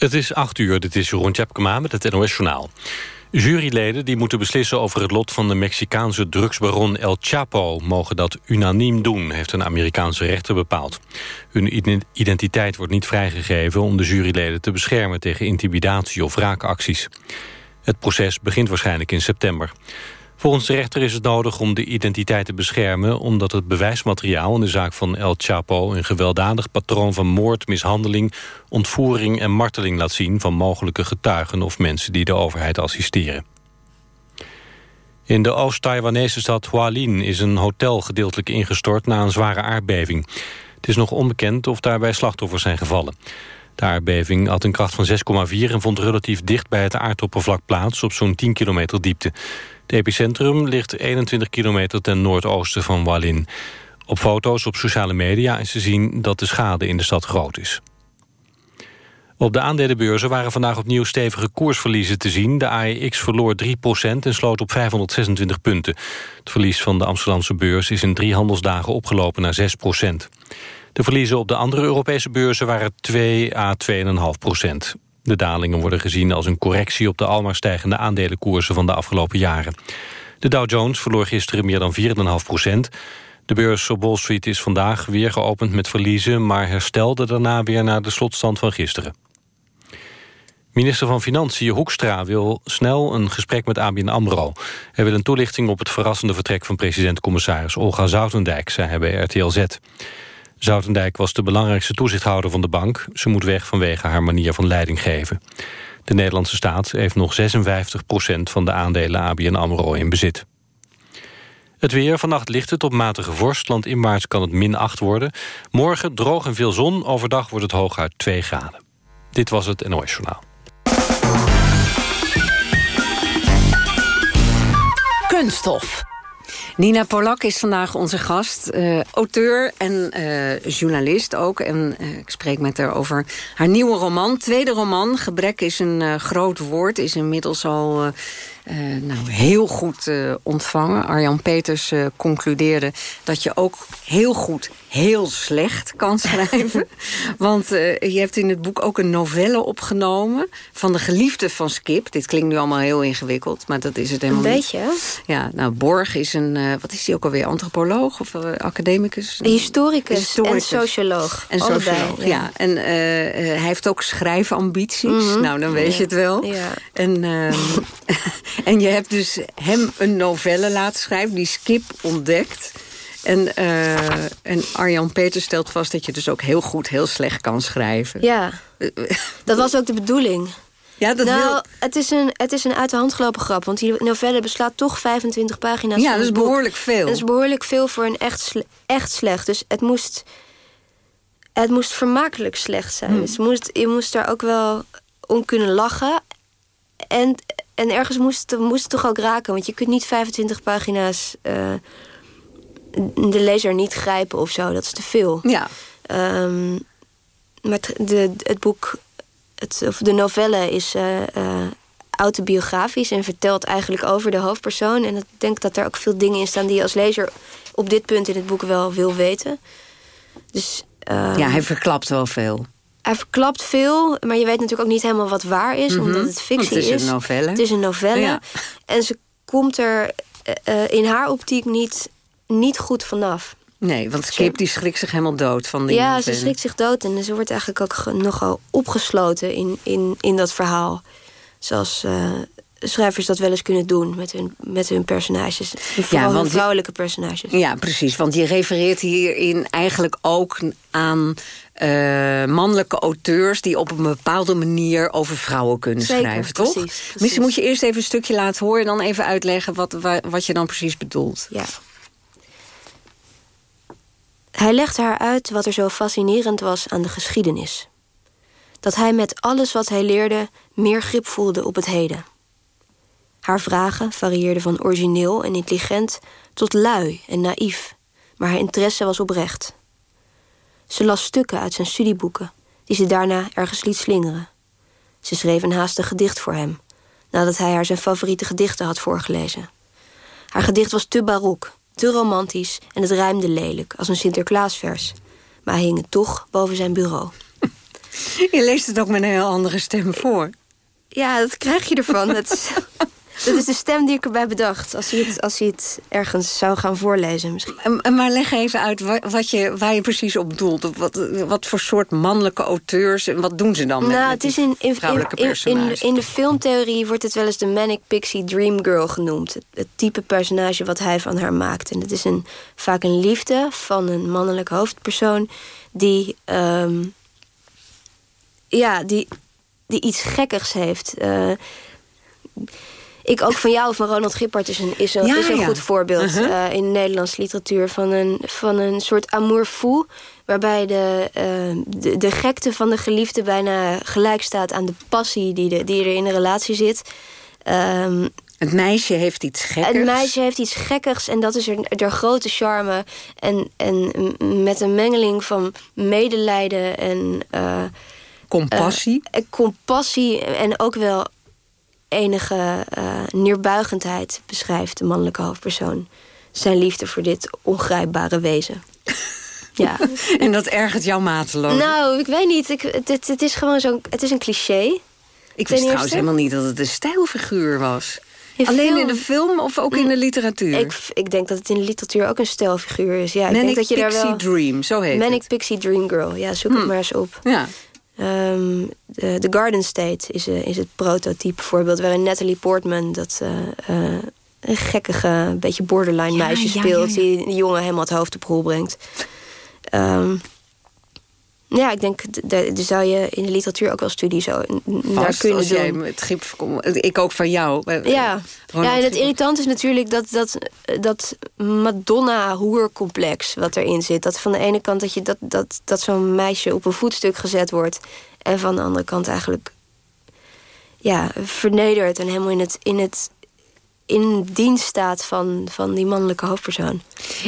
Het is acht uur, dit is Jeroen Tjepkema met het NOS Journaal. Juryleden die moeten beslissen over het lot van de Mexicaanse drugsbaron El Chapo... mogen dat unaniem doen, heeft een Amerikaanse rechter bepaald. Hun identiteit wordt niet vrijgegeven om de juryleden te beschermen... tegen intimidatie of wraakacties. Het proces begint waarschijnlijk in september. Volgens de rechter is het nodig om de identiteit te beschermen... omdat het bewijsmateriaal in de zaak van El Chapo... een gewelddadig patroon van moord, mishandeling, ontvoering en marteling laat zien... van mogelijke getuigen of mensen die de overheid assisteren. In de Oost-Taiwanese stad Hualien is een hotel gedeeltelijk ingestort... na een zware aardbeving. Het is nog onbekend of daarbij slachtoffers zijn gevallen. De aardbeving had een kracht van 6,4 en vond relatief dicht bij het aardoppervlak plaats... op zo'n 10 kilometer diepte. Het epicentrum ligt 21 kilometer ten noordoosten van Wallin. Op foto's op sociale media is te zien dat de schade in de stad groot is. Op de aandelenbeurzen waren vandaag opnieuw stevige koersverliezen te zien. De AEX verloor 3% en sloot op 526 punten. Het verlies van de Amsterdamse beurs is in drie handelsdagen opgelopen naar 6% De verliezen op de andere Europese beurzen waren 2 à 2,5 procent. De dalingen worden gezien als een correctie op de almaar stijgende aandelenkoersen van de afgelopen jaren. De Dow Jones verloor gisteren meer dan 4,5 procent. De beurs op Wall Street is vandaag weer geopend met verliezen... maar herstelde daarna weer naar de slotstand van gisteren. Minister van Financiën Hoekstra wil snel een gesprek met ABN AMRO. Hij wil een toelichting op het verrassende vertrek van president-commissaris Olga Zoutendijk, zei hij bij RTL Z. Zoutendijk was de belangrijkste toezichthouder van de bank. Ze moet weg vanwege haar manier van leiding geven. De Nederlandse staat heeft nog 56% van de aandelen ABN AMRO in bezit. Het weer, vannacht ligt het op matige vorst. Landinwaarts kan het min 8 worden. Morgen droog en veel zon. Overdag wordt het hooguit 2 graden. Dit was het NOS Journaal. Kunststof. Nina Polak is vandaag onze gast. Uh, auteur en uh, journalist ook. En uh, ik spreek met haar over haar nieuwe roman. Tweede roman, Gebrek is een groot woord. Is inmiddels al nou, heel goed ontvangen. Arjan Peters concludeerde dat je ook heel goed heel slecht kan schrijven. Want je hebt in het boek ook een novelle opgenomen... van de geliefde van Skip. Dit klinkt nu allemaal heel ingewikkeld, maar dat is het helemaal een niet. Een beetje. Ja, nou, Borg is een... wat is die ook alweer? Antropoloog of academicus? Een historicus, historicus, en socioloog. En socioloog, ja. ja. En hij heeft ook schrijfambities. Mm -hmm. Nou, dan weet ja. je het wel. Ja. En... Ehm, En je hebt dus hem een novelle laten schrijven, die Skip ontdekt. En, uh, en Arjan Peter stelt vast dat je dus ook heel goed, heel slecht kan schrijven. Ja, dat was ook de bedoeling. Ja, dat nou, wil... het, is een, het is een uit de hand gelopen grap. Want die novelle beslaat toch 25 pagina's. Ja, dat is behoorlijk veel. Dat is behoorlijk veel voor een echt, sle echt slecht. Dus het moest, het moest vermakelijk slecht zijn. Hmm. Dus je moest, je moest daar ook wel om kunnen lachen. En en ergens moest, moest het toch ook raken. Want je kunt niet 25 pagina's uh, de lezer niet grijpen of zo. Dat is te veel. Ja. Um, maar het, de, het boek, het, of de novelle is uh, uh, autobiografisch... en vertelt eigenlijk over de hoofdpersoon. En ik denk dat er ook veel dingen in staan... die je als lezer op dit punt in het boek wel wil weten. Dus, uh, ja, hij verklapt wel veel hij verklapt veel, maar je weet natuurlijk ook niet helemaal wat waar is, mm -hmm. omdat het fictie is. Het is een novelle. Het is een novelle. Ja. En ze komt er uh, in haar optiek niet, niet goed vanaf. Nee, want Skip die schrikt zich helemaal dood van die Ja, ze schrikt zich dood en ze wordt eigenlijk ook nogal opgesloten in, in, in dat verhaal. Zoals uh, schrijvers dat wel eens kunnen doen met hun, met hun personages. Vooral ja, want vrouwelijke personages. Ja, precies. Want je refereert hierin eigenlijk ook aan uh, mannelijke auteurs... die op een bepaalde manier over vrouwen kunnen Zeker, schrijven, precies, toch? Precies. Misschien moet je eerst even een stukje laten horen... en dan even uitleggen wat, wat je dan precies bedoelt. Ja. Hij legde haar uit wat er zo fascinerend was aan de geschiedenis. Dat hij met alles wat hij leerde meer grip voelde op het heden. Haar vragen varieerden van origineel en intelligent tot lui en naïef, maar haar interesse was oprecht. Ze las stukken uit zijn studieboeken, die ze daarna ergens liet slingeren. Ze schreef een haastig gedicht voor hem, nadat hij haar zijn favoriete gedichten had voorgelezen. Haar gedicht was te barok, te romantisch en het rijmde lelijk als een Sinterklaasvers, maar hij hing het toch boven zijn bureau. Je leest het ook met een heel andere stem voor. Ja, dat krijg je ervan. dat, is, dat is de stem die ik erbij bedacht. Als hij het, als hij het ergens zou gaan voorlezen misschien. Maar leg even uit wat je, waar je precies op doelt. Wat, wat voor soort mannelijke auteurs en wat doen ze dan met, nou, het is in, in, in, in, in de filmtheorie wordt het wel eens de Manic Pixie Dream Girl genoemd. Het, type personage wat hij van haar maakt. En het is een, vaak een liefde van een mannelijk hoofdpersoon... die, ehm, ja, die, die iets gekkigs heeft... Uh, ik ook van jou, van Ronald Gippard, is een, is een, is een goed voorbeeld uh-huh. uh, in de Nederlandse literatuur van een, van een soort amour fou. Waarbij de, uh, de, de, gekte van de geliefde bijna gelijk staat aan de passie die, de, die er in de relatie zit. Um, het meisje heeft iets gekkers. Het meisje heeft iets gekkers en dat is er, er grote charme. En, en met een mengeling van medelijden en... Uh, compassie. Uh, compassie en ook wel enige uh, neerbuigendheid beschrijft de mannelijke hoofdpersoon. Zijn liefde voor dit ongrijpbare wezen. ja. En dat ergert jou mateloos? Nou, ik weet niet. Ik, het, het is gewoon zo'n. Het is een cliché. Ik wist trouwens helemaal niet dat het een stijlfiguur was. Alleen in de film of ook in de literatuur? Ik, ik denk dat het in de literatuur ook een stijlfiguur is. Ja, ik Manic denk dat je Pixie daar wel... Dream, zo heet Manic het. Pixie Dream Girl, ja, zoek het hm. maar eens op. Ja. Um, The Garden State is, uh, is het prototype voorbeeld... waarin Natalie Portman dat uh, uh, een gekkige, beetje borderline meisje ja, speelt... Ja, die de jongen helemaal het hoofd op hol brengt. Um, ja, ik denk, daar zou je in de literatuur ook wel studie zo naar kunnen als doen. Jij het grip, ik ook van jou. Ja, ja en het irritant is natuurlijk dat, dat, dat Madonna-hoercomplex wat erin zit. Dat van de ene kant dat, je dat, dat, dat zo'n meisje op een voetstuk gezet wordt... en van de andere kant eigenlijk ja, vernederd en helemaal in het, in het in dienst staat van, van die mannelijke hoofdpersoon.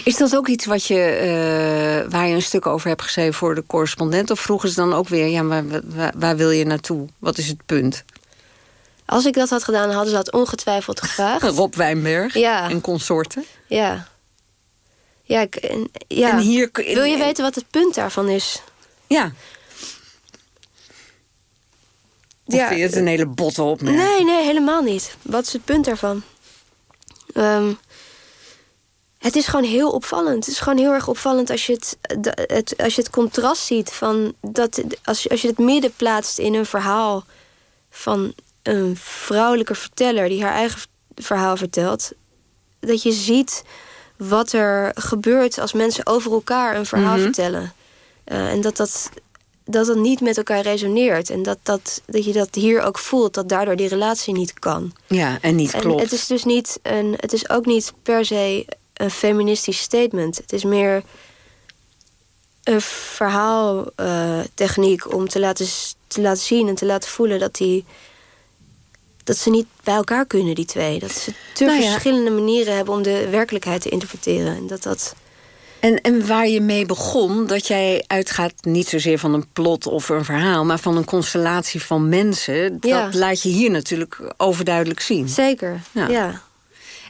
Is dat ook iets wat je, uh, waar je een stuk over hebt geschreven voor de correspondent? Of vroegen ze dan ook weer, ja, maar waar, waar wil je naartoe? Wat is het punt? Als ik dat had gedaan, hadden ze dat ongetwijfeld gevraagd. Rob Wijnberg ja. en consorten. Ja. Ja, ik, en, ja. En hier, Wil je weten wat het punt daarvan is? Ja. Of ja, vind je het een hele botte opmerking? Nee, nee, helemaal niet. Wat is het punt daarvan? Um, het is gewoon heel opvallend. Het is gewoon heel erg opvallend als je het, het, als je het contrast ziet van dat als je, als je het midden plaatst in een verhaal van een vrouwelijke verteller die haar eigen verhaal vertelt, dat je ziet wat er gebeurt als mensen over elkaar een verhaal mhm. vertellen. Uh, en dat dat dat het niet met elkaar resoneert. En dat, dat, dat je dat hier ook voelt, dat daardoor die relatie niet kan. Ja, en niet klopt. het is dus niet een, het is ook niet per se een feministisch statement. Het is meer een verhaaltechniek uh, om te laten, te laten zien en te laten voelen dat die dat ze niet bij elkaar kunnen, die twee. Dat ze te nou verschillende manieren hebben om de werkelijkheid te interpreteren. En dat dat en, en waar je mee begon, dat jij uitgaat niet zozeer van een plot of een verhaal... maar van een constellatie van mensen, dat laat je hier natuurlijk overduidelijk zien. Zeker, ja. ja.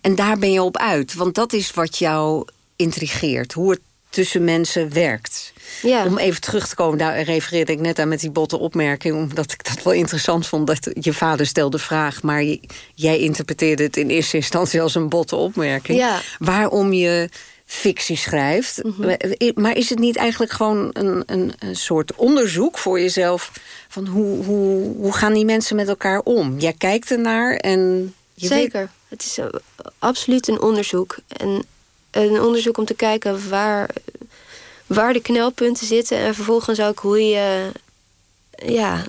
En daar ben je op uit, want dat is wat jou intrigeert. Hoe het tussen mensen werkt. Ja. Om even terug te komen, daar refereerde ik net aan met die botte opmerking... omdat ik dat wel interessant vond. Dat je vader stelde de vraag, maar jij interpreteerde het in eerste instantie als een botte opmerking. Ja. Waarom je fictie schrijft. Mhm. Maar is het niet eigenlijk gewoon een, een, een, soort onderzoek voor jezelf... van hoe, hoe, hoe gaan die mensen met elkaar om? Jij kijkt ernaar en... Je Zeker. Het is uh, absoluut een onderzoek. En een onderzoek om te kijken waar, waar de knelpunten zitten... en vervolgens ook hoe je, ja,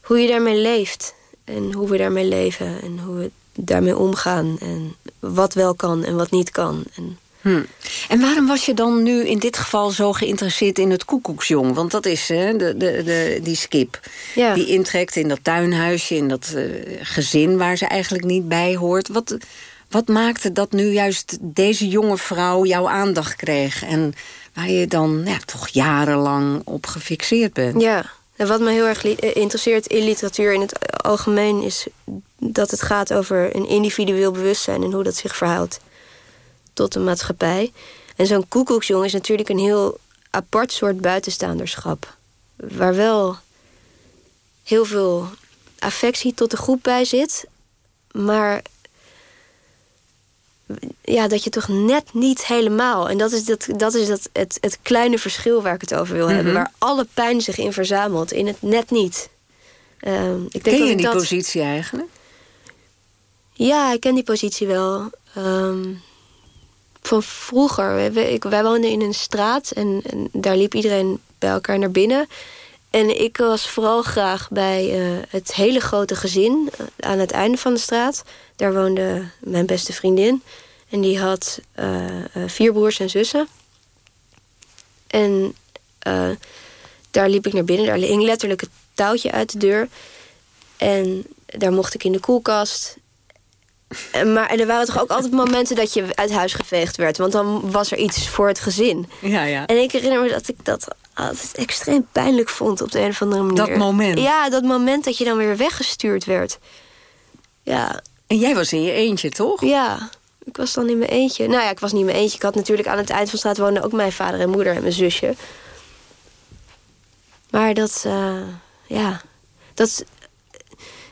hoe je daarmee leeft. En hoe we daarmee leven en hoe we daarmee omgaan. En wat wel kan en wat niet kan. En, hmm. en waarom was je dan nu in dit geval zo geïnteresseerd in het koekoeksjong? Want dat is hè, de, de, de, die skip. Ja. Die intrekt in dat tuinhuisje, in dat uh, gezin waar ze eigenlijk niet bij hoort. Wat, wat maakte dat nu juist deze jonge vrouw jouw aandacht kreeg? En waar je dan ja, toch jarenlang op gefixeerd bent? Ja, en wat me heel erg eh, interesseert in literatuur in het algemeen... is dat het gaat over een individueel bewustzijn... en hoe dat zich verhoudt tot de maatschappij. En zo'n koekoeksjong is natuurlijk een heel apart soort buitenstaanderschap. waar wel heel veel affectie tot de groep bij zit. Maar ja, dat je toch net niet helemaal. En dat is, dat, dat is dat, het, het kleine verschil waar ik het over wil hebben. Mhm. Waar alle pijn zich in verzamelt. In het net niet. Ehm, ik denk Ken dat je ik die dat, positie eigenlijk? Ja, ik ken die positie wel. Ehm, van vroeger. Wij woonden in een straat en, daar liep iedereen bij elkaar naar binnen. En ik was vooral graag bij eh, het hele grote gezin eh, aan het einde van de straat. Daar woonde mijn beste vriendin. En die had eh, vier broers en zussen. En daar liep ik naar binnen. Daar hing letterlijk het touwtje uit de deur. En daar mocht ik in de koelkast. En, maar er waren toch ook altijd momenten dat je uit huis geveegd werd. Want dan was er iets voor het gezin. Ja, ja. En ik herinner me dat ik dat altijd extreem pijnlijk vond op de een of andere manier. Dat moment? Ja, dat moment dat je dan weer weggestuurd werd. Ja, En jij was in je eentje, toch? ja. Ik was dan in mijn eentje. Nou ja, ik was niet in mijn eentje. Ik had natuurlijk aan het eind van de straat woonden ook mijn vader en moeder en mijn zusje. Maar dat, eh, ja, dat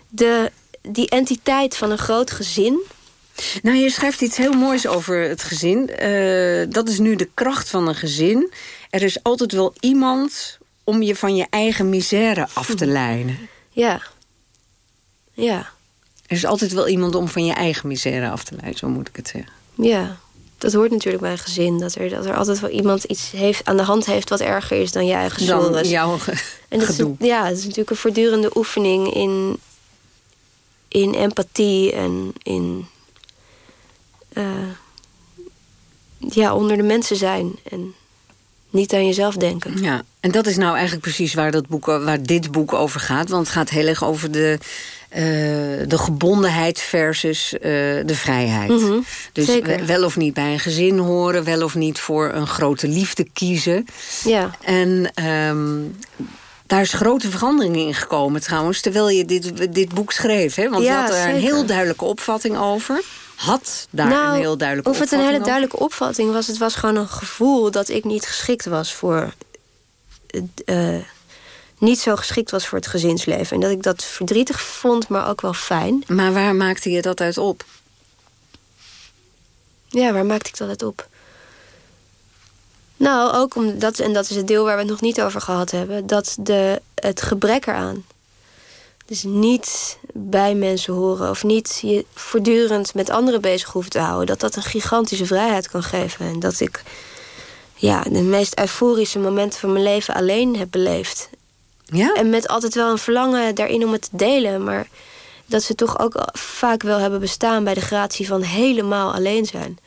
de, die entiteit van een groot gezin. Nou, je schrijft iets heel moois over het gezin. Eh, dat is nu de kracht van een gezin. Er is altijd wel iemand om je van je eigen misère af te leiden. Ja, ja, Er is altijd wel iemand om van je eigen misère af te leiden, zo moet ik het zeggen. ja. Dat hoort natuurlijk bij een gezin. Dat er, dat er altijd wel iemand iets heeft, aan de hand heeft wat erger is dan je eigen Dan jouw En dat is, gedoe. ja, het is natuurlijk een voortdurende oefening in, in empathie en in eh, ja, onder de mensen zijn en niet aan jezelf denken. Ja, en dat is nou eigenlijk precies waar, dat boek, waar dit boek over gaat. Want het gaat heel erg over de, eh, de gebondenheid versus eh, de vrijheid. Mhm, dus zeker. wel of niet bij een gezin horen, wel of niet voor een grote liefde kiezen. Ja, En ehm, daar is grote verandering in gekomen trouwens, terwijl je dit, dit boek schreef. Hè? Want Ja, je had er een heel duidelijke opvatting over. Had daar nou, een heel duidelijke of het een opvatting hele over. duidelijke opvatting was, het was gewoon een gevoel dat ik niet geschikt was voor. eh, niet zo geschikt was voor het gezinsleven. En dat ik dat verdrietig vond, maar ook wel fijn. Maar waar maakte je dat uit op? Ja, waar maakte ik dat uit op? Nou, ook omdat, en dat is het deel waar we het nog niet over gehad hebben, dat de, het gebrek eraan. Dus niet bij mensen horen of niet je voortdurend met anderen bezig hoeven te houden, dat dat een gigantische vrijheid kan geven. En dat ik ja, de meest euforische momenten van mijn leven alleen heb beleefd. Ja? En met altijd wel een verlangen daarin om het te delen. Maar dat ze toch ook vaak wel hebben bestaan bij de gratie van helemaal alleen zijn.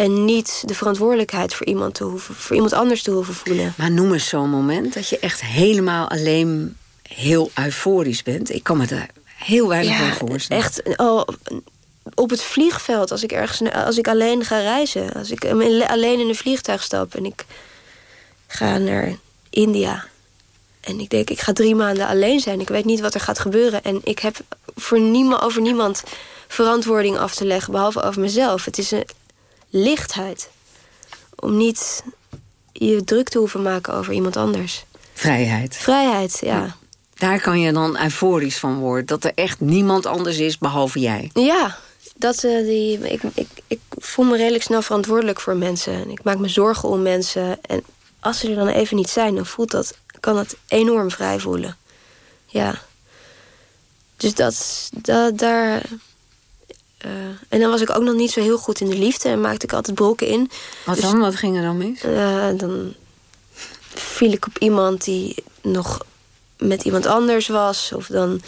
En niet de verantwoordelijkheid voor iemand, te hoeven, voor iemand anders te hoeven voelen. Maar noem eens zo'n moment dat je echt helemaal alleen heel euforisch bent. Ik kan me daar heel weinig bij voorstellen. echt oh, op het vliegveld, als ik ergens als ik alleen ga reizen. Als ik alleen in een vliegtuig stap en ik ga naar India. En ik denk, ik ga drie maanden alleen zijn. Ik weet niet wat er gaat gebeuren. En ik heb voor niemand, over niemand verantwoording af te leggen, behalve over mezelf. Het is een lichtheid. Om niet je druk te hoeven maken over iemand anders. Vrijheid. Vrijheid, ja. Daar kan je dan euforisch van worden. Dat er echt niemand anders is behalve jij. Ja, dat, eh, die, ik, ik, ik voel me redelijk snel verantwoordelijk voor mensen. En ik maak me zorgen om mensen. En als ze er dan even niet zijn, dan voelt dat, kan het enorm vrij voelen. Ja. Dus dat, dat daar. Eh, en dan was ik ook nog niet zo heel goed in de liefde en maakte ik altijd brokken in. Wat Dus- dan? Wat ging er dan mis? Eh, dan viel ik op iemand die nog met iemand anders was. Of dan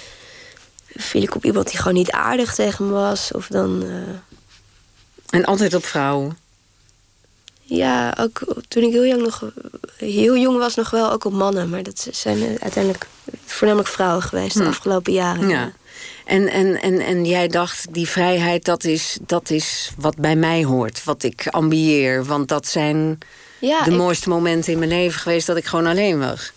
viel ik op iemand die gewoon niet aardig tegen me was. Of dan, eh, En altijd op vrouwen. ja, ook toen ik heel jong, nog, heel jong was, nog wel ook op mannen. Maar dat zijn uiteindelijk voornamelijk vrouwen geweest de Hm. afgelopen jaren. Ja. En, en, en, en jij dacht, die vrijheid, dat is, dat is wat bij mij hoort. Wat ik ambieer. Want dat zijn Ja, de ik, mooiste momenten in mijn leven geweest dat ik gewoon alleen was.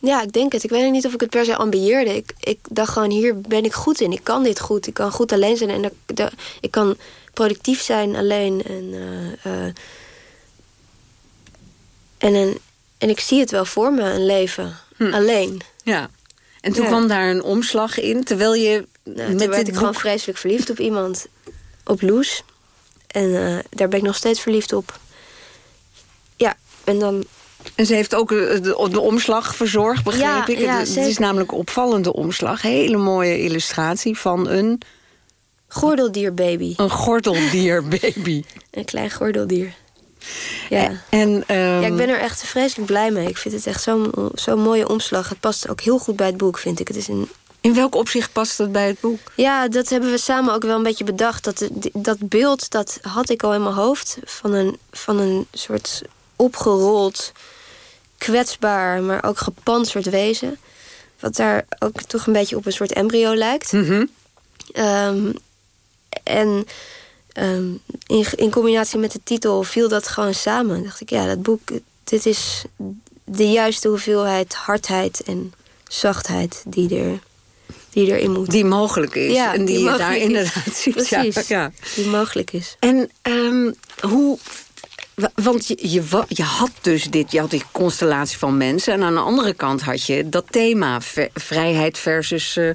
ja, ik denk het. Ik weet niet of ik het per se ambieerde. Ik, ik dacht gewoon, hier ben ik goed in. Ik kan dit goed. Ik kan goed alleen zijn. En dat- dat- ik kan productief zijn alleen. En, eh, eh, en een, en ik zie het wel voor me, een leven. Hm. Alleen. Ja. En toen Ja. kwam daar een omslag in, terwijl je Nou, met toen werd dit ik gewoon vreselijk verliefd op iemand. Op Loes. En eh, daar ben ik nog steeds verliefd op. Ja, en dan... En ze heeft ook eh, de, de omslag verzorgd, begreep Ja, ik. ja, het, het is namelijk een opvallende omslag. Hele mooie illustratie van een, Gordeldierbaby. een gordeldierbaby. Een klein gordeldier. Ja. En, ehm, ja, ik ben er echt vreselijk blij mee. Ik vind het echt zo'n zo'n mooie omslag. Het past ook heel goed bij het boek, vind ik. Het is een In welk opzicht past dat bij het boek? Ja, dat hebben we samen ook wel een beetje bedacht. Dat, dat beeld, dat had ik al in mijn hoofd. Van een, van een soort opgerold, kwetsbaar, maar ook gepantserd wezen. Wat daar ook toch een beetje op een soort embryo lijkt. Mhm. Ehm, en ehm, in, in combinatie met de titel viel dat gewoon samen. dacht ik, ja, dat boek, dit is de juiste hoeveelheid hardheid en zachtheid die, er, die erin moet. Die mogelijk is. Ja, en die, die je daar is. inderdaad ziet. Precies. Ja. Die mogelijk is. En ehm, hoe... wa- Want je, je, had dus dit, je had die constellatie van mensen... en aan de andere kant had je dat thema, vrijheid versus eh,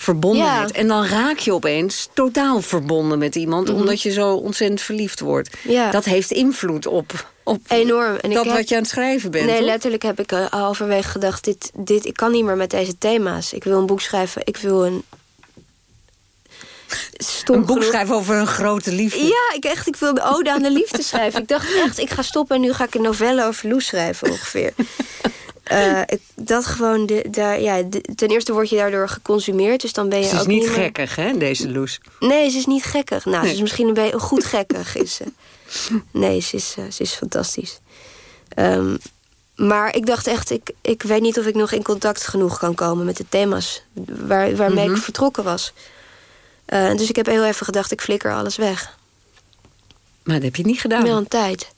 verbondenheid. Ja. En dan raak je opeens totaal verbonden met iemand... omdat je zo ontzettend verliefd wordt. Mhm. Ja. Dat heeft invloed op, op Enorm. En dat ik heb- wat je aan het schrijven bent, Nee, letterlijk heb ik eh, halverwege gedacht... Dit, dit, ik kan niet meer met deze thema's. Ik wil een boek schrijven. Ik wil een... Stom Een boek genoeg- schrijven over een grote liefde. Ja, ik, echt, ik wil een ode aan de liefde schrijven. Ik dacht echt, ik ga stoppen en nu ga ik een novelle over Loes schrijven ongeveer. Eh, ik, dat gewoon, de, daar, ja, de- ten eerste word je daardoor geconsumeerd. Dus dan ben je Ze is ook niet meer- gekkig, hè, deze Loes? Nee, ze is niet gekkig. Nou, ze Nee. is misschien een beetje goed gekkig. Is ze. Nee, ze is, eh, ze is fantastisch. Ehm, maar ik dacht echt, ik, ik weet niet of ik nog in contact genoeg kan komen met de thema's waar, waarmee Mhm. ik vertrokken was. Eh, dus ik heb heel even gedacht, ik flikker alles weg. Maar dat heb je niet gedaan. Een tijd.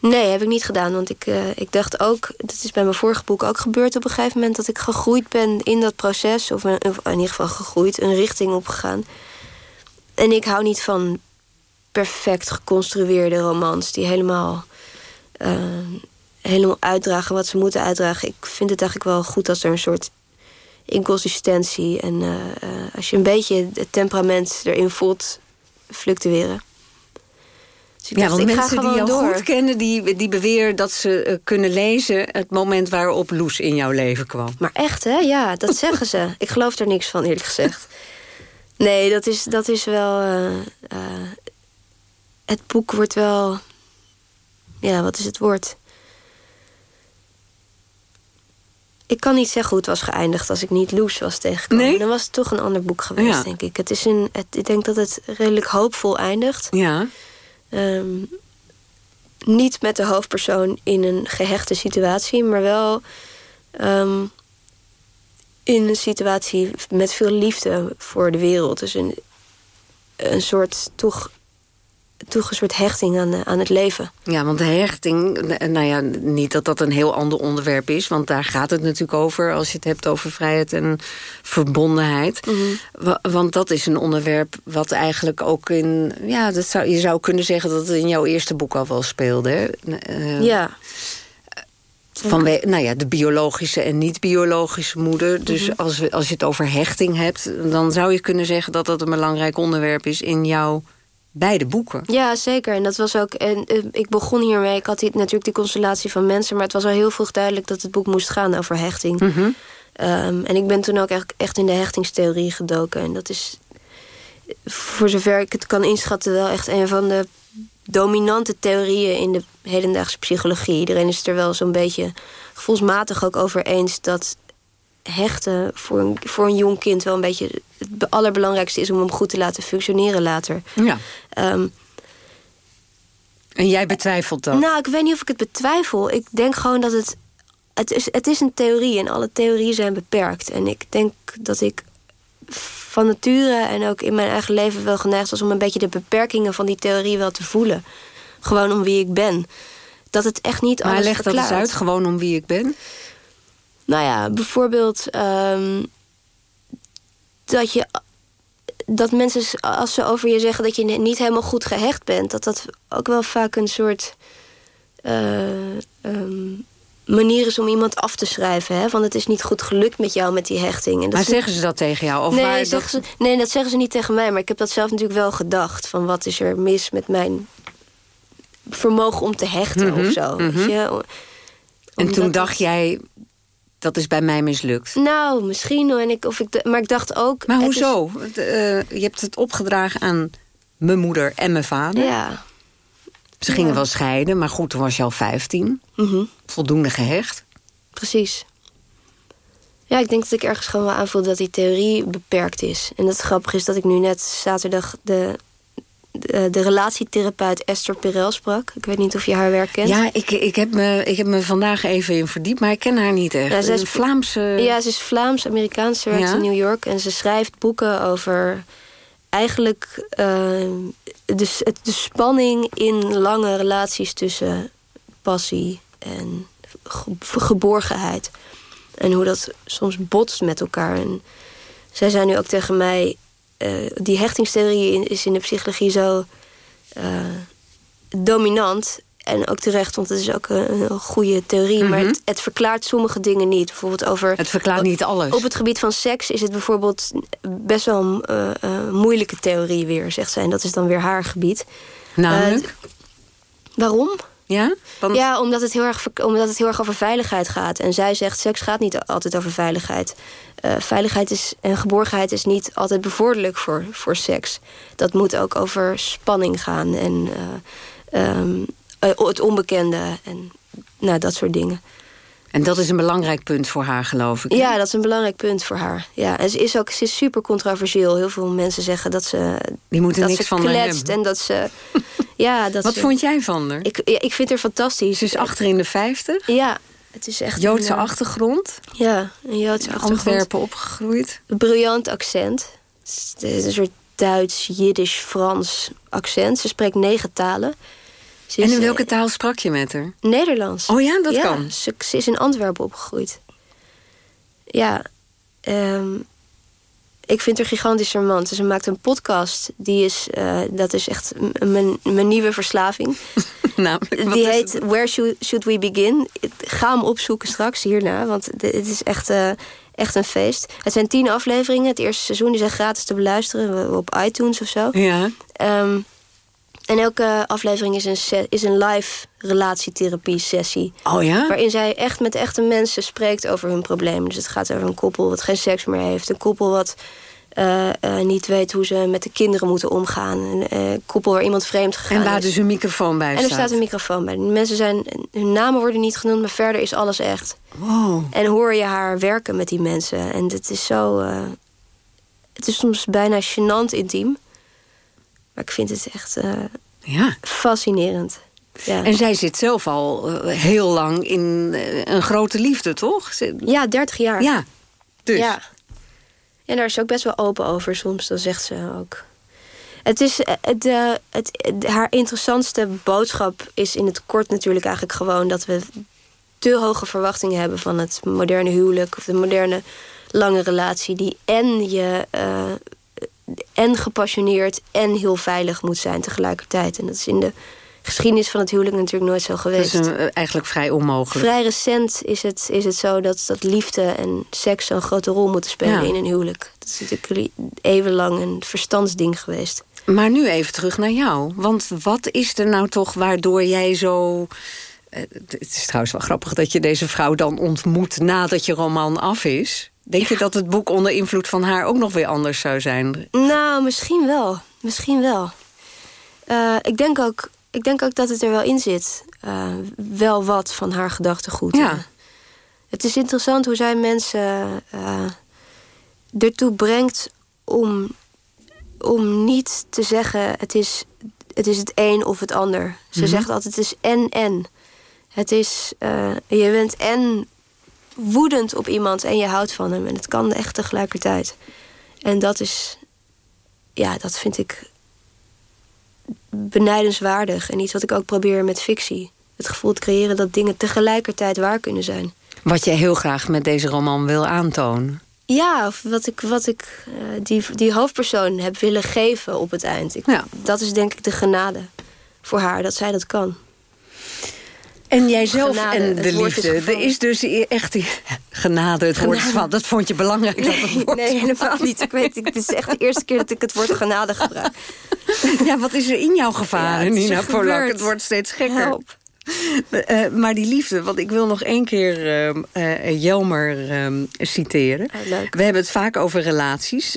Nee, heb ik niet gedaan. Want ik, eh, ik dacht ook, dat is bij mijn vorige boek ook gebeurd op een gegeven moment... dat ik gegroeid ben in dat proces. Of, in ieder geval gegroeid, een richting opgegaan. En ik hou niet van perfect geconstrueerde romans... die helemaal, eh, helemaal uitdragen wat ze moeten uitdragen. Ik vind het eigenlijk wel goed als er een soort inconsistentie... en eh, als je een beetje het temperament erin voelt fluctueren. Dus ik Ja, dacht, want ik ga mensen die jou door. goed kennen, die, die beweren dat ze eh, kunnen lezen... het moment waarop Loes in jouw leven kwam. Maar echt, hè? Ja, dat zeggen ze. Ik geloof er niks van, eerlijk gezegd. Nee, dat is, dat is wel... eh, eh, het boek wordt wel... Ja, wat is het woord? Ik kan niet zeggen hoe het was geëindigd als ik niet Loes was tegengekomen. Nee? Dan was het toch een ander boek geweest, Ja. denk ik. Het is een, het, ik denk dat het redelijk hoopvol eindigt. Ja. Ehm, niet met de hoofdpersoon in een gehechte situatie, maar wel ehm, in een situatie met veel liefde voor de wereld. Dus een, een soort toch, toch een soort hechting aan, de- aan het leven. ja, want de hechting... Nou ja, niet dat dat een heel ander onderwerp is... want daar gaat het natuurlijk over... als je het hebt over vrijheid en verbondenheid. Wa- Want dat is een onderwerp wat eigenlijk ook in... Ja, dat zou, je zou kunnen zeggen dat het in jouw eerste boek al wel speelde. Eh, Ja, Vanwege nou ja, de biologische en niet-biologische moeder. Dus Mhm. als, als je het over hechting hebt... dan zou je kunnen zeggen dat dat een belangrijk onderwerp is... in jouw beide boeken. ja, zeker. En dat was ook. En, eh, ik begon hiermee. Ik had die, natuurlijk die constellatie van mensen, maar het was al heel vroeg duidelijk dat het boek moest gaan over hechting. Mhm. Ehm, en ik ben toen ook echt, echt in de hechtingstheorie gedoken. En dat is, voor zover ik het kan inschatten, wel echt een van de dominante theorieën in de hedendaagse psychologie. Iedereen is het er wel zo'n beetje gevoelsmatig ook over eens dat hechten voor een, voor een jong kind wel een beetje het be- allerbelangrijkste is om hem goed te laten functioneren later. Ja. Ehm, En jij betwijfelt dat? nou, ik weet niet of ik het betwijfel. Ik denk gewoon dat het. Het is, het is een theorie en alle theorieën zijn beperkt. En ik denk dat ik van nature en ook in mijn eigen leven wel geneigd was om een beetje de beperkingen van die theorie wel te voelen. Gewoon om wie ik ben. Dat het echt niet maar alles leg dat eens uit, gewoon om wie ik ben. Nou ja, bijvoorbeeld ehm, dat je dat mensen als ze over je zeggen dat je ni- niet helemaal goed gehecht bent, dat dat ook wel vaak een soort ehm, manier is om iemand af te schrijven. Hè? Want het is niet goed gelukt met jou met die hechting. En dat maar zeggen ze dat tegen jou? Of nee, waar dat... ze, nee, dat zeggen ze niet tegen mij. Maar ik heb dat zelf natuurlijk wel gedacht. Van wat is er mis met mijn vermogen om te hechten of zo. weet je? Mhm. En Omdat toen het- dacht jij, dat is bij mij mislukt. Nou, misschien. hoor. En ik, of ik, maar ik dacht ook... Maar is- hoezo? Eh, je hebt het opgedragen aan mijn moeder en mijn vader. ja. Ze gingen Ja. wel scheiden, maar goed, toen was je al 15. Mhm. Voldoende gehecht. Precies. Ja, ik denk dat ik ergens gewoon wel aanvoel dat die theorie beperkt is. En het grappige is dat ik nu net zaterdag de, de, de relatietherapeut Esther Perel sprak. Ik weet niet of je haar werk kent. Ja, ik, ik, heb me, ik heb me vandaag even in verdiept, maar ik ken haar niet echt. Ja, zij is- een Vlaamse... Ja, ze is Vlaams-Amerikaans. Ze werkt Ja? in New York. En ze schrijft boeken over eigenlijk eh, de, de spanning in lange relaties tussen passie en ge- geborgenheid. En hoe dat soms botst met elkaar. En zij zei nu ook tegen mij... eh, die hechtingstheorie in- is in de psychologie zo eh, dominant. En ook terecht, want het is ook een, een goede theorie. Maar Mhm. het, het verklaart sommige dingen niet. Bijvoorbeeld over... Het verklaart niet alles. Op het gebied van seks is het bijvoorbeeld best wel een eh, moeilijke theorie weer, zegt zij. En dat is dan weer haar gebied. Namelijk? Waarom? Ja? Ja, omdat het, heel erg, omdat het heel erg over veiligheid gaat. En zij zegt, seks gaat niet altijd over veiligheid. Eh, veiligheid is, en geborgenheid is niet altijd bevorderlijk voor, voor seks. Dat moet ook over spanning gaan. En eh, ehm, eh, het onbekende. En nou, dat soort dingen. En dat is een belangrijk punt voor haar, geloof ik. hè? Ja, dat is een belangrijk punt voor haar. Ja, en ze is ook ze is super controversieel. Heel veel mensen zeggen dat ze, Die moeten dat niks ze van kletst en dat ze... ja, dat Wat vond jij van haar? ik, ja, ik vind haar fantastisch. Ze is achter in de 50. Ja, het is echt... Joodse een, eh, achtergrond. Ja, een Joodse achtergrond. Antwerpen opgegroeid. Een briljant accent. Het is een soort Duits, Jiddisch, Frans accent. Ze spreekt negen talen. Ze En in welke eh, taal sprak je met haar? Nederlands. Oh ja, dat ja, kan. Ze, ze is in Antwerpen opgegroeid. Ja, ehm, ik vind haar gigantisch charmant. Ze maakt een podcast. Die is, eh, dat is echt mijn, mijn nieuwe verslaving. Namelijk, Die is heet? Where Should, Should We Begin? Ga hem opzoeken straks hierna, want het is echt, eh, echt een feest. Het zijn tien afleveringen. Het eerste seizoen die zijn gratis te beluisteren op iTunes of zo. Ja. Ehm, en elke aflevering is een, is een live relatietherapie sessie. Oh ja? Waarin zij echt met echte mensen spreekt over hun problemen. Dus het gaat over een koppel wat geen seks meer heeft. Een koppel wat eh, eh, niet weet hoe ze met de kinderen moeten omgaan. Een eh, koppel waar iemand vreemd gegaan En waar is. dus een microfoon bij En staat. er staat een microfoon bij. De mensen zijn, hun namen worden niet genoemd, maar verder is alles echt. Wow. En hoor je haar werken met die mensen. En het is zo... het is soms bijna gênant intiem. Maar ik vind het echt eh, Ja. fascinerend. Ja. En zij zit zelf al eh, heel lang in eh, een grote liefde, toch? Ja, 30 jaar. Ja. Dus. Ja. En daar is ze ook best wel open over soms. Dan zegt ze ook... Het is de, het, de- haar interessantste boodschap is in het kort natuurlijk eigenlijk gewoon... dat we te hoge verwachtingen hebben van het moderne huwelijk... of de moderne lange relatie... die en je... en gepassioneerd en heel veilig moet zijn tegelijkertijd. En dat is in de geschiedenis van het huwelijk natuurlijk nooit zo Dat geweest. is een- eh, eigenlijk vrij onmogelijk. Vrij recent is het, is het zo dat, dat liefde en seks een grote rol moeten spelen Ja. in een huwelijk. Dat is natuurlijk eeuwenlang een verstandsding geweest. Maar nu even terug naar jou. Want wat is er nou toch waardoor jij zo... eh, Het is trouwens wel grappig dat je deze vrouw dan ontmoet... nadat je roman af is. Denk je dat het boek onder invloed van haar ook nog weer anders zou zijn? Nou, misschien wel. Misschien wel. Eh, ik, denk ook, ik denk ook dat het er wel in zit. Eh, wel wat van haar gedachtegoed. Ja. Het is interessant hoe zij mensen eh, ertoe brengt om, om niet te zeggen... Het is, het is het een of het ander. Ze zegt altijd, het is en-en. Het is, je bent en woedend op iemand en je houdt van hem. En het kan echt tegelijkertijd. En dat is, ja, dat vind ik benijdenswaardig. En iets wat ik ook probeer met fictie. Het gevoel te creëren dat dingen tegelijkertijd waar kunnen zijn. Wat je heel graag met deze roman wil aantonen. Ja, of wat ik, wat ik eh, die, die hoofdpersoon heb willen geven op het eind. Ik, Ja. Dat is denk ik de genade voor haar, dat zij dat kan. En jijzelf en de liefde. Er is dus echt genade het woord van. Dat vond je belangrijk. Nee, dat nee helemaal niet. Ik weet, het is echt de eerste keer dat ik het woord genade gebruik. Ja, wat is er in jouw gevaren, Nina Polak? Het wordt steeds gekker. Help. Uh, maar die liefde, want ik wil nog één keer uh, Jelmer citeren. Oh, We hebben het vaak over relaties,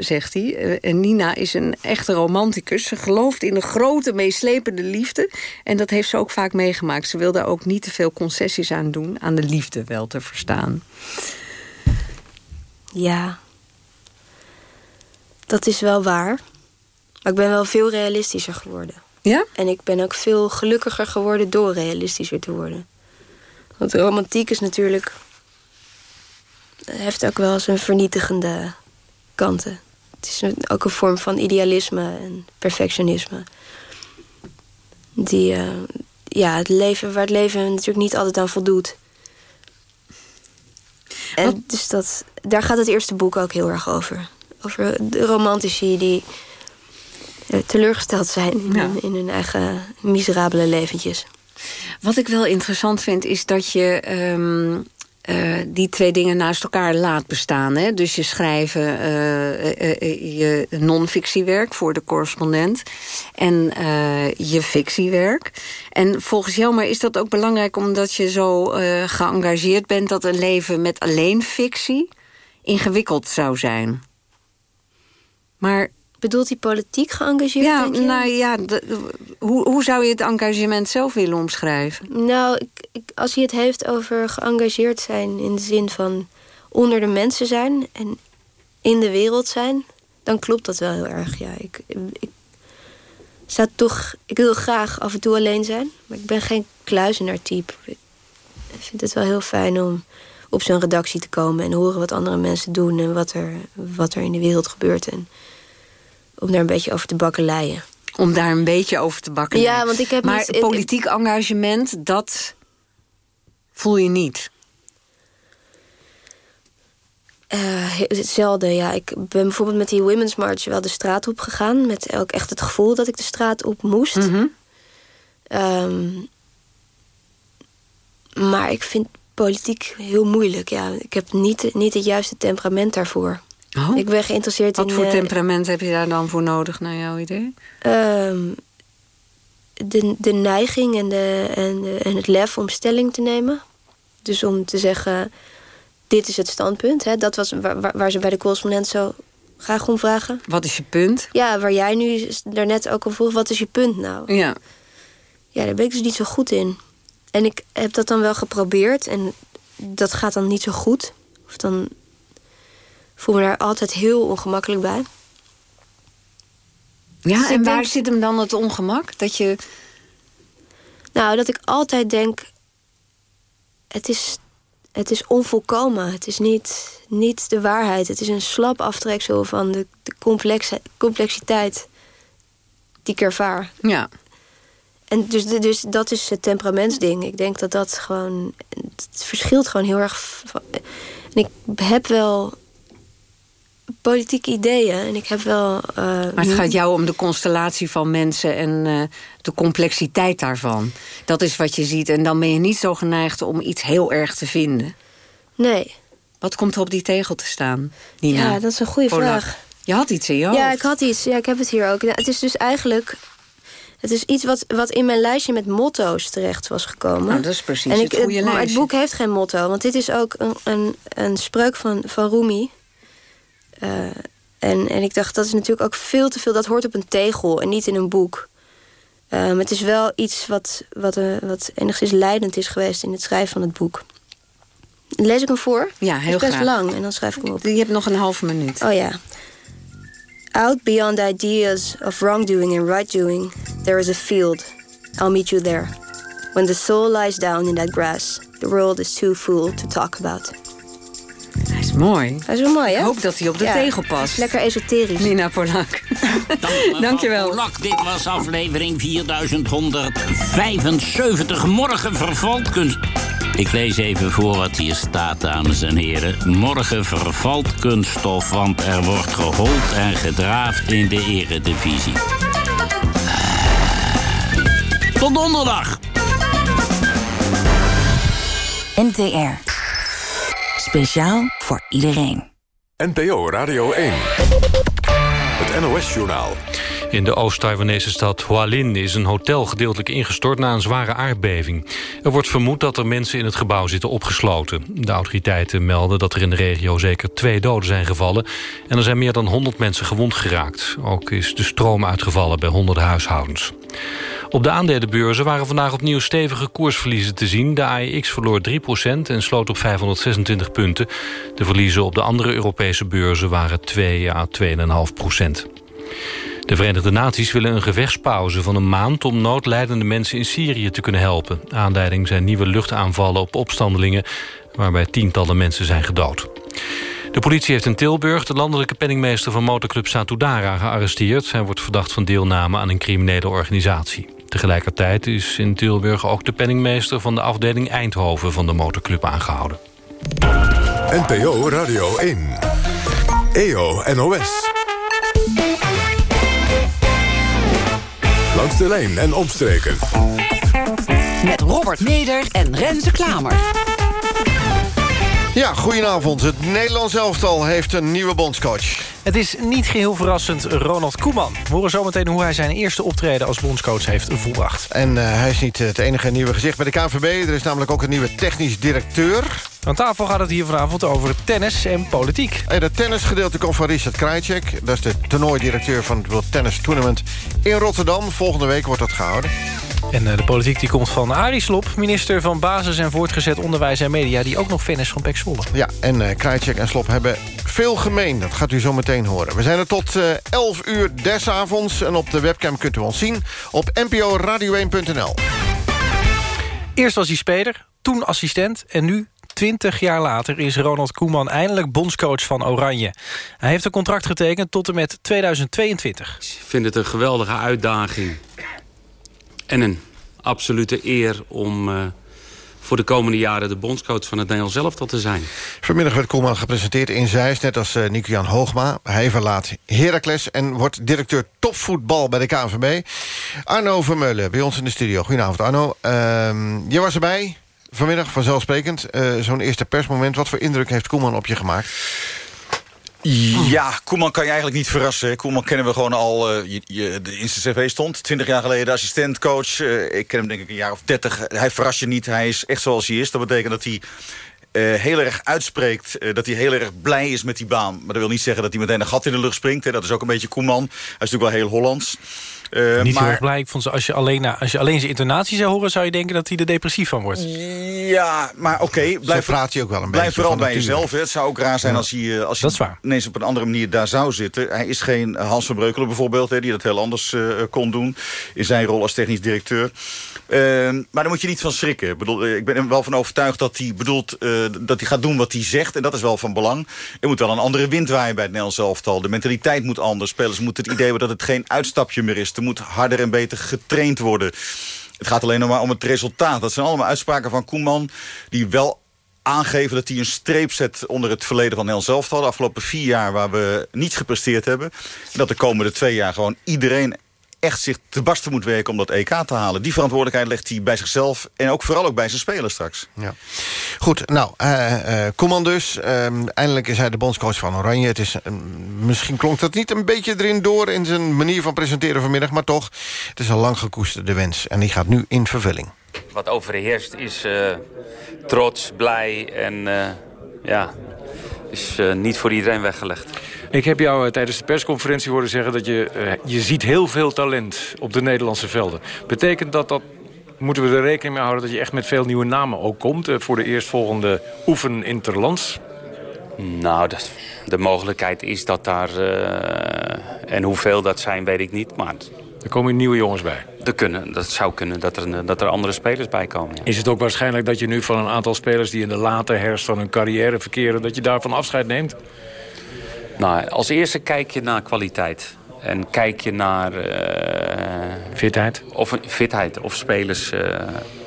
zegt hij. en Nina is een echte romanticus. Ze gelooft in een grote, meeslepende liefde. En dat heeft ze ook vaak meegemaakt. Ze wil daar ook niet te veel concessies aan doen. Aan de liefde wel te verstaan. Ja, dat is wel waar. Maar ik ben wel veel realistischer geworden. Ja? En ik ben ook veel gelukkiger geworden door realistischer te worden. Want romantiek is natuurlijk... heeft ook wel zijn vernietigende kanten. Het is ook een vorm van idealisme en perfectionisme. Die, uh, ja, het leven, waar het leven natuurlijk niet altijd aan voldoet. En dus dat, daar gaat het eerste boek ook heel erg over. Over de romantici die eh, teleurgesteld zijn in, in, hun eigen miserabele leventjes. Wat ik wel interessant vind is dat je ehm, eh, die twee dingen naast elkaar laat bestaan. Hè? Dus je schrijven, uh, je non-fictiewerk voor de correspondent en je fictiewerk. En volgens jou maar is dat ook belangrijk omdat je zo geëngageerd bent... dat een leven met alleen fictie ingewikkeld zou zijn. Maar Bedoelt hij politiek geëngageerd? Ja, nou ja, hoe, hoe zou je het engagement zelf willen omschrijven? Nou, ik, ik, als hij het heeft over geëngageerd zijn in de zin van onder de mensen zijn en in de wereld zijn, dan klopt dat wel heel erg. Ja, ik, ik zou toch, ik wil graag af en toe alleen zijn, maar ik ben geen kluizenaar type. Ik vind het wel heel fijn om op zo'n redactie te komen en horen wat andere mensen doen en wat er, wat er in de wereld gebeurt. En om daar een beetje over te bakkeleien. Om daar een beetje over te bakken. Ja, want ik heb maar politiek engagement, dat voel je niet? Uh, hetzelfde, ja. Ik ben bijvoorbeeld met die Women's March wel de straat op gegaan. Met ook echt het gevoel dat ik de straat op moest. Mhm. Ehm, maar ik vind politiek heel moeilijk. Ja. Ik heb niet, niet het juiste temperament daarvoor. Oh. Ik ben geïnteresseerd Wat in... Wat voor eh, temperament heb je daar dan voor nodig, naar jouw idee? Ehm, de, de neiging en, de, en, de, en het lef om stelling te nemen. Dus om te zeggen, dit is het standpunt. Hè? Dat was waar, waar ze bij de correspondent zo graag om vragen. Wat is je punt? Ja, waar jij nu daarnet ook al vroeg, wat is je punt nou? Ja. Ja, daar ben ik dus niet zo goed in. En ik heb dat dan wel geprobeerd en dat gaat dan niet zo goed. Of dan voel me daar altijd heel ongemakkelijk bij. Ja, dus en waar zit hem dan het ongemak? Dat je... Nou, dat ik altijd denk... Het is, het is onvolkomen. Het is niet, niet de waarheid. Het is een slap aftreksel van de, de complexe, complexiteit die ik ervaar. Ja. En dus, dus dat is het temperamentsding. Ik denk dat dat gewoon... Het verschilt gewoon heel erg... En ik heb wel politieke ideeën. En ik heb wel... Uh, maar het gaat jou om de constellatie van mensen en uh, de complexiteit daarvan. Dat is wat je ziet. En dan ben je niet zo geneigd om iets heel erg te vinden. Nee. Wat komt er op die tegel te staan, Nina? Ja, dat is een goede vraag. Je had iets in je hoofd. Ja, ik had iets. Ja, ik heb het hier ook. Het is dus eigenlijk... Het is iets wat, wat in mijn lijstje met motto's terecht was gekomen. Nou, dat is precies en ik, het goede lijstje. Maar het boek heeft geen motto. Want dit is ook een, een, een spreuk van, van Rumi. Uh, en, en ik dacht, dat is natuurlijk ook veel te veel. Dat hoort op een tegel en niet in een boek. Um, het is wel iets wat, wat, uh, wat enigszins leidend is geweest in het schrijven van het boek. Lees ik hem voor? Ja, heel graag. best lang en dan schrijf ik hem op. Je hebt nog een halve minuut. Oh ja. Out beyond ideas of wrongdoing and right-doing, there is a field. I'll meet you there. When the soul lies down in that grass, the world is too full to talk about. Hij is mooi. Hij is wel mooi, hè? Ik hoop dat hij op de tegel past. Lekker esoterisch. Nina Polak. Dank je wel. Polak, dit was aflevering 4175. Morgen vervalt kunst... Ik lees even voor wat hier staat, dames en heren. Morgen vervalt kunststof, want er wordt gehold en gedraafd in de eredivisie. Tot donderdag! NTR. Speciaal voor iedereen. NPO Radio 1. Het NOS-journaal. In de Oost-Taiwanese stad Hualien is een hotel gedeeltelijk ingestort na een zware aardbeving. Er wordt vermoed dat er mensen in het gebouw zitten opgesloten. De autoriteiten melden dat er in de regio zeker twee doden zijn gevallen... en er zijn meer dan 100 mensen gewond geraakt. Ook is de stroom uitgevallen bij honderden huishoudens. Op de aandelenbeurzen waren vandaag opnieuw stevige koersverliezen te zien. De AEX verloor 3% en sloot op 526 punten. De verliezen op de andere Europese beurzen waren 2 à 2,5 procent. De Verenigde Naties willen een gevechtspauze van een maand... om noodlijdende mensen in Syrië te kunnen helpen. Aanleiding zijn nieuwe luchtaanvallen op opstandelingen... waarbij tientallen mensen zijn gedood. De politie heeft in Tilburg de landelijke penningmeester van motorclub Satudara gearresteerd. Hij wordt verdacht van deelname aan een criminele organisatie. Tegelijkertijd is in Tilburg ook de penningmeester van de afdeling Eindhoven van de motorclub aangehouden. NPO Radio 1. EO NOS. Langs de lijn en omstreken. Met Robert Meder en Renze Klamer. Ja, goedenavond. Het Nederlands elftal heeft een nieuwe bondscoach. Het is niet geheel verrassend Ronald Koeman. We horen zometeen hoe hij zijn eerste optreden als bondscoach heeft volbracht. En uh, hij is niet het enige nieuwe gezicht bij de KNVB. Er is namelijk ook een nieuwe technisch directeur. Aan tafel gaat het hier vanavond over tennis en politiek. En het tennisgedeelte komt van Richard Krajcek. Dat is de toernooidirecteur van het World Tennis Tournament in Rotterdam. Volgende week wordt dat gehouden. En uh, de politiek die komt van Arie Slob, minister van Basis en Voortgezet Onderwijs en Media... die ook nog fan is van Pek Zwolle. Ja, en uh, Krajcek en Slob hebben veel gemeen. Dat gaat u zo meteen horen. We zijn er tot uh, 11 uur des avonds. En op de webcam kunt u ons zien op nporadio1.nl. Eerst was hij speler, toen assistent en nu 20 jaar later is Ronald Koeman eindelijk bondscoach van Oranje. Hij heeft een contract getekend tot en met 2022. Ik vind het een geweldige uitdaging. En een absolute eer om uh, voor de komende jaren de bondscoach van het Nederlands elftal te zijn. Vanmiddag werd Koeman gepresenteerd in Zeist, net als uh, Nico-Jan Hoogma. Hij verlaat Heracles en wordt directeur topvoetbal bij de KNVB. Arno Vermeulen, bij ons in de studio. Goedenavond Arno. Uh, je was erbij vanmiddag, vanzelfsprekend. Uh, Zo'n eerste persmoment. Wat voor indruk heeft Koeman op je gemaakt? Ja, Koeman kan je eigenlijk niet verrassen. Koeman kennen we gewoon al, uh, je, je, in zijn cv stond. 20 jaar geleden assistentcoach. Uh, ik ken hem denk ik een jaar of 30. Hij verrast je niet, hij is echt zoals hij is. Dat betekent dat hij uh, heel erg uitspreekt dat hij heel erg blij is met die baan. Maar dat wil niet zeggen dat hij meteen een gat in de lucht springt. Hè. Dat is ook een beetje Koeman. Hij is natuurlijk wel heel Hollands. Uh, niet maar, heel erg blij. Ik vond ze, als, je alleen, als je alleen zijn intonatie zou horen... zou je denken dat hij er depressief van wordt. Ja, maar oké. Okay, blijf, praat hij ook wel een blijf beetje vooral bij jezelf. Hè. Het zou ook raar zijn ja. als hij, als dat hij ineens op een andere manier daar zou zitten. Hij is geen Hans van Breukelen bijvoorbeeld... Hè, die dat heel anders uh, kon doen in zijn rol als technisch directeur. Uh, maar daar moet je niet van schrikken. Ik, bedoel, ik ben er wel van overtuigd dat hij bedoelt uh, dat hij gaat doen wat hij zegt. En dat is wel van belang. Er moet wel een andere wind waaien bij het Nederlands elftal. De mentaliteit moet anders. Spelers moeten het idee hebben dat het geen uitstapje meer is. Er moet harder en beter getraind worden. Het gaat alleen nog maar om het resultaat. Dat zijn allemaal uitspraken van Koeman... die wel aangeven dat hij een streep zet onder het verleden van Nederlands elftal. De afgelopen vier jaar waar we niets gepresteerd hebben. En dat de komende twee jaar gewoon iedereen echt zich te barsten moet werken om dat EK te halen. Die verantwoordelijkheid legt hij bij zichzelf en ook vooral ook bij zijn spelers straks. Ja. Goed, nou, uh, uh, Koeman dus. Uh, eindelijk is hij de bondscoach van Oranje. Het is, misschien klonk dat niet een beetje erin door in zijn manier van presenteren vanmiddag, maar toch, het is een lang gekoesterde wens en die gaat nu in vervulling. Wat overheerst is trots, blij en ja, is niet voor iedereen weggelegd. Ik heb jou uh, tijdens de persconferentie horen zeggen... dat je, uh, je ziet heel veel talent op de Nederlandse velden. Betekent dat dat... Moeten we er rekening mee houden dat je echt met veel nieuwe namen ook komt... Voor de eerstvolgende oefen interlands? Nou, dat, de mogelijkheid is dat daar... en hoeveel dat zijn, weet ik niet, maar... Er komen nieuwe jongens bij? Er kunnen, dat zou kunnen dat er, dat er andere spelers bij komen. Ja. Is het ook waarschijnlijk dat je nu van een aantal spelers... die in de late herfst van hun carrière verkeren... dat je daarvan afscheid neemt? Nou, als eerste kijk je naar kwaliteit. En kijk je naar... Uh, fitheid? Of, fitheid. Of spelers uh,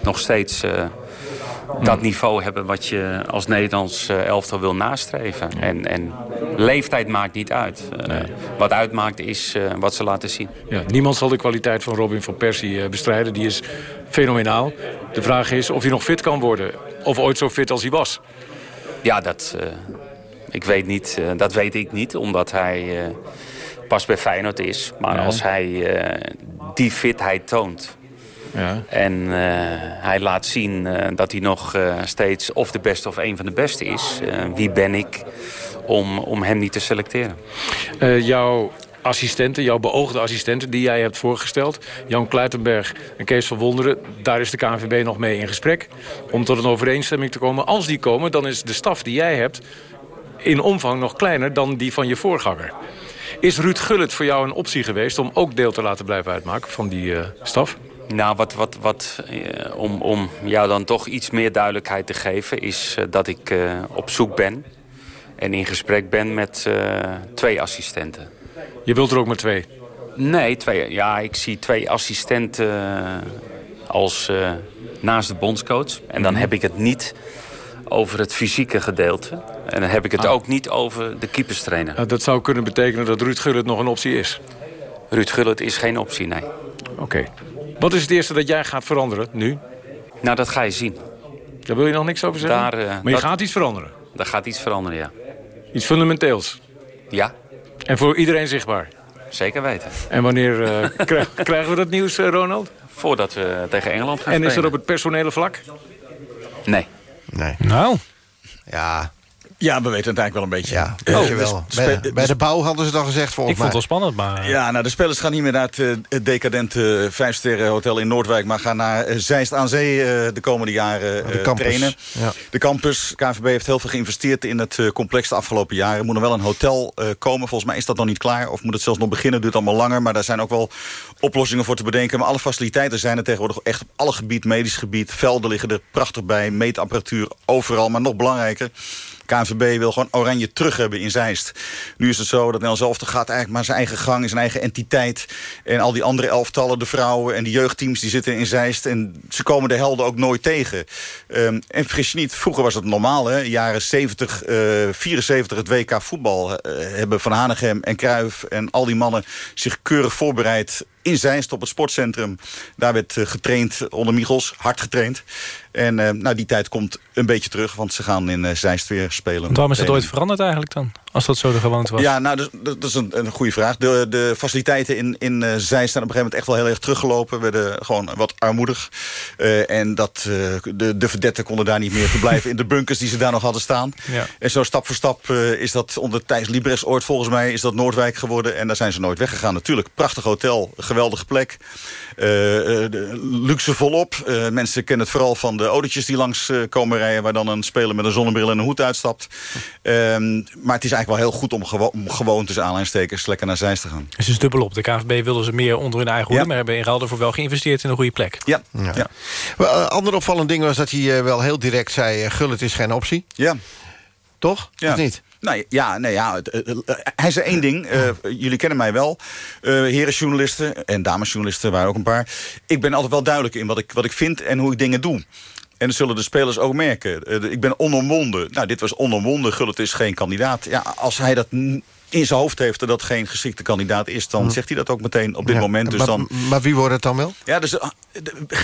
nog steeds uh, dat niveau hebben wat je als Nederlands eh, elftal wil nastreven. En, en leeftijd maakt niet uit. Uh, Wat uitmaakt is uh, wat ze laten zien. Ja, niemand zal de kwaliteit van Robin van Persie bestrijden. Die is fenomenaal. De vraag is of hij nog fit kan worden. Of ooit zo fit als hij was. Ja, dat, ik weet niet, dat weet ik niet. Omdat hij pas bij Feyenoord is. Maar als hij die fitheid toont... Ja. En uh, hij laat zien uh, dat hij nog uh, steeds of de beste of een van de beste is. wie ben ik om, om hem niet te selecteren? jouw assistenten, jouw beoogde assistenten die jij hebt voorgesteld... Jan Kluitenberg en Kees van Wonderen... daar is de KNVB nog mee in gesprek... om tot een overeenstemming te komen. Als die komen, dan is de staf die jij hebt... in omvang nog kleiner dan die van je voorganger. Is Ruud Gullit voor jou een optie geweest... om ook deel te laten blijven uitmaken van die staf? Nou, wat, wat, wat, uh, om, om jou dan toch iets meer duidelijkheid te geven... is uh, dat ik uh, op zoek ben en in gesprek ben met twee assistenten. Je wilt er ook maar twee? Nee, twee, ja, ik zie twee assistenten als naast de bondscoach. En dan mm. heb ik het niet over het fysieke gedeelte. En dan heb ik het ah. ook niet over de keeperstrainer. dat zou kunnen betekenen dat Ruud Gullit nog een optie is? Ruud Gullit is geen optie, nee. Oké. Wat is het eerste dat jij gaat veranderen nu? Nou, dat ga je zien. Daar wil je nog niks over zeggen? Daar, uh, maar je gaat iets veranderen? Daar gaat iets veranderen, ja. Iets fundamenteels? Ja. En voor iedereen zichtbaar? Zeker weten. En wanneer uh, krijgen we dat nieuws, uh, Ronald? Voordat we tegen Engeland gaan En spelen. is dat op het personele vlak? Nee. Nee. Nou. Ja, ja, we weten het eigenlijk wel een beetje. Ja, oh, je wel. Bij, bij, de bouw hadden ze het al gezegd volgens Ik vond het wel spannend, maar... Ja, nou, de spelers gaan niet meer naar het, uh, decadente vijfsterren hotel in Noordwijk... maar gaan naar Zeist aan Zee de komende jaren de trainen. Ja. De campus, KNVB heeft heel veel geïnvesteerd in het complex de afgelopen jaren. Er moet nog wel een hotel komen. Volgens mij is dat nog niet klaar. Of moet het zelfs nog beginnen, duurt allemaal langer. Maar daar zijn ook wel oplossingen voor te bedenken. Maar alle faciliteiten zijn er tegenwoordig echt op alle gebied, medisch gebied. Velden liggen er prachtig bij, meetapparatuur overal. Maar nog belangrijker... KNVB wil gewoon Oranje terug hebben in Zeist. Nu is het zo dat Nederland zelf gaat eigenlijk maar zijn eigen gang... zijn eigen entiteit. En al die andere elftallen, de vrouwen en de jeugdteams... die zitten in Zeist en ze komen de helden ook nooit tegen. Um, en vergis je niet, vroeger was het normaal. Hè? Jaren 70, uh, 74 het WK voetbal... Uh, hebben Van Hanegem en Kruijf en al die mannen zich keurig voorbereid in Zeist op het sportcentrum. Daar werd uh, getraind onder Michels, hard getraind. En uh, nou, die tijd komt een beetje terug, want ze gaan in uh, Zeist weer spelen. Waarom is het ooit veranderd eigenlijk dan? Als dat zo de gewoonte was? Ja, nou, dat, dat is een, een goede vraag. De, de faciliteiten in, in uh, Zeist zijn op een gegeven moment echt wel heel erg teruggelopen. werden gewoon wat armoedig. en dat, de, de verdetten konden daar niet meer verblijven in de bunkers die ze daar nog hadden staan. Ja. En zo stap voor stap is dat onder Thijs Libres ooit volgens mij is dat Noordwijk geworden. En daar zijn ze nooit weggegaan. Natuurlijk, prachtig hotel, geweldige plek. luxe volop. mensen kennen het vooral van de autootjes die langs komen rijden... waar dan een speler met een zonnebril en een hoed uitstapt. Um, maar het is eigenlijk wel heel goed om, gewo om gewoon tussen aanleidingstekens... lekker naar Zeist te gaan. Dus het is dubbel op. De KVB wilden ze meer onder hun eigen hoede... Ja. maar hebben in ruil ervoor wel geïnvesteerd in een goede plek. Ja. ja. ja. Well, ander opvallend ding was dat hij uh, wel heel direct zei... Uh, Gullit is geen optie. Ja. Toch? Ja. Of niet? Nou ja, nee, ja hij zei één ding. Uh, jullie kennen mij wel. Uh, heren journalisten en damesjournalisten waren ook een paar. Ik ben altijd wel duidelijk in wat ik, wat ik vind en hoe ik dingen doe. En dat zullen de spelers ook merken. Uh, ik ben onomwonden. Nou, dit was onomwonden. Gullit is geen kandidaat. Ja, als hij dat in zijn hoofd heeft dat dat geen geschikte kandidaat is... dan zegt hij dat ook meteen op dit ja, moment. Dus maar, dan... maar wie wordt het dan wel? Ja, dus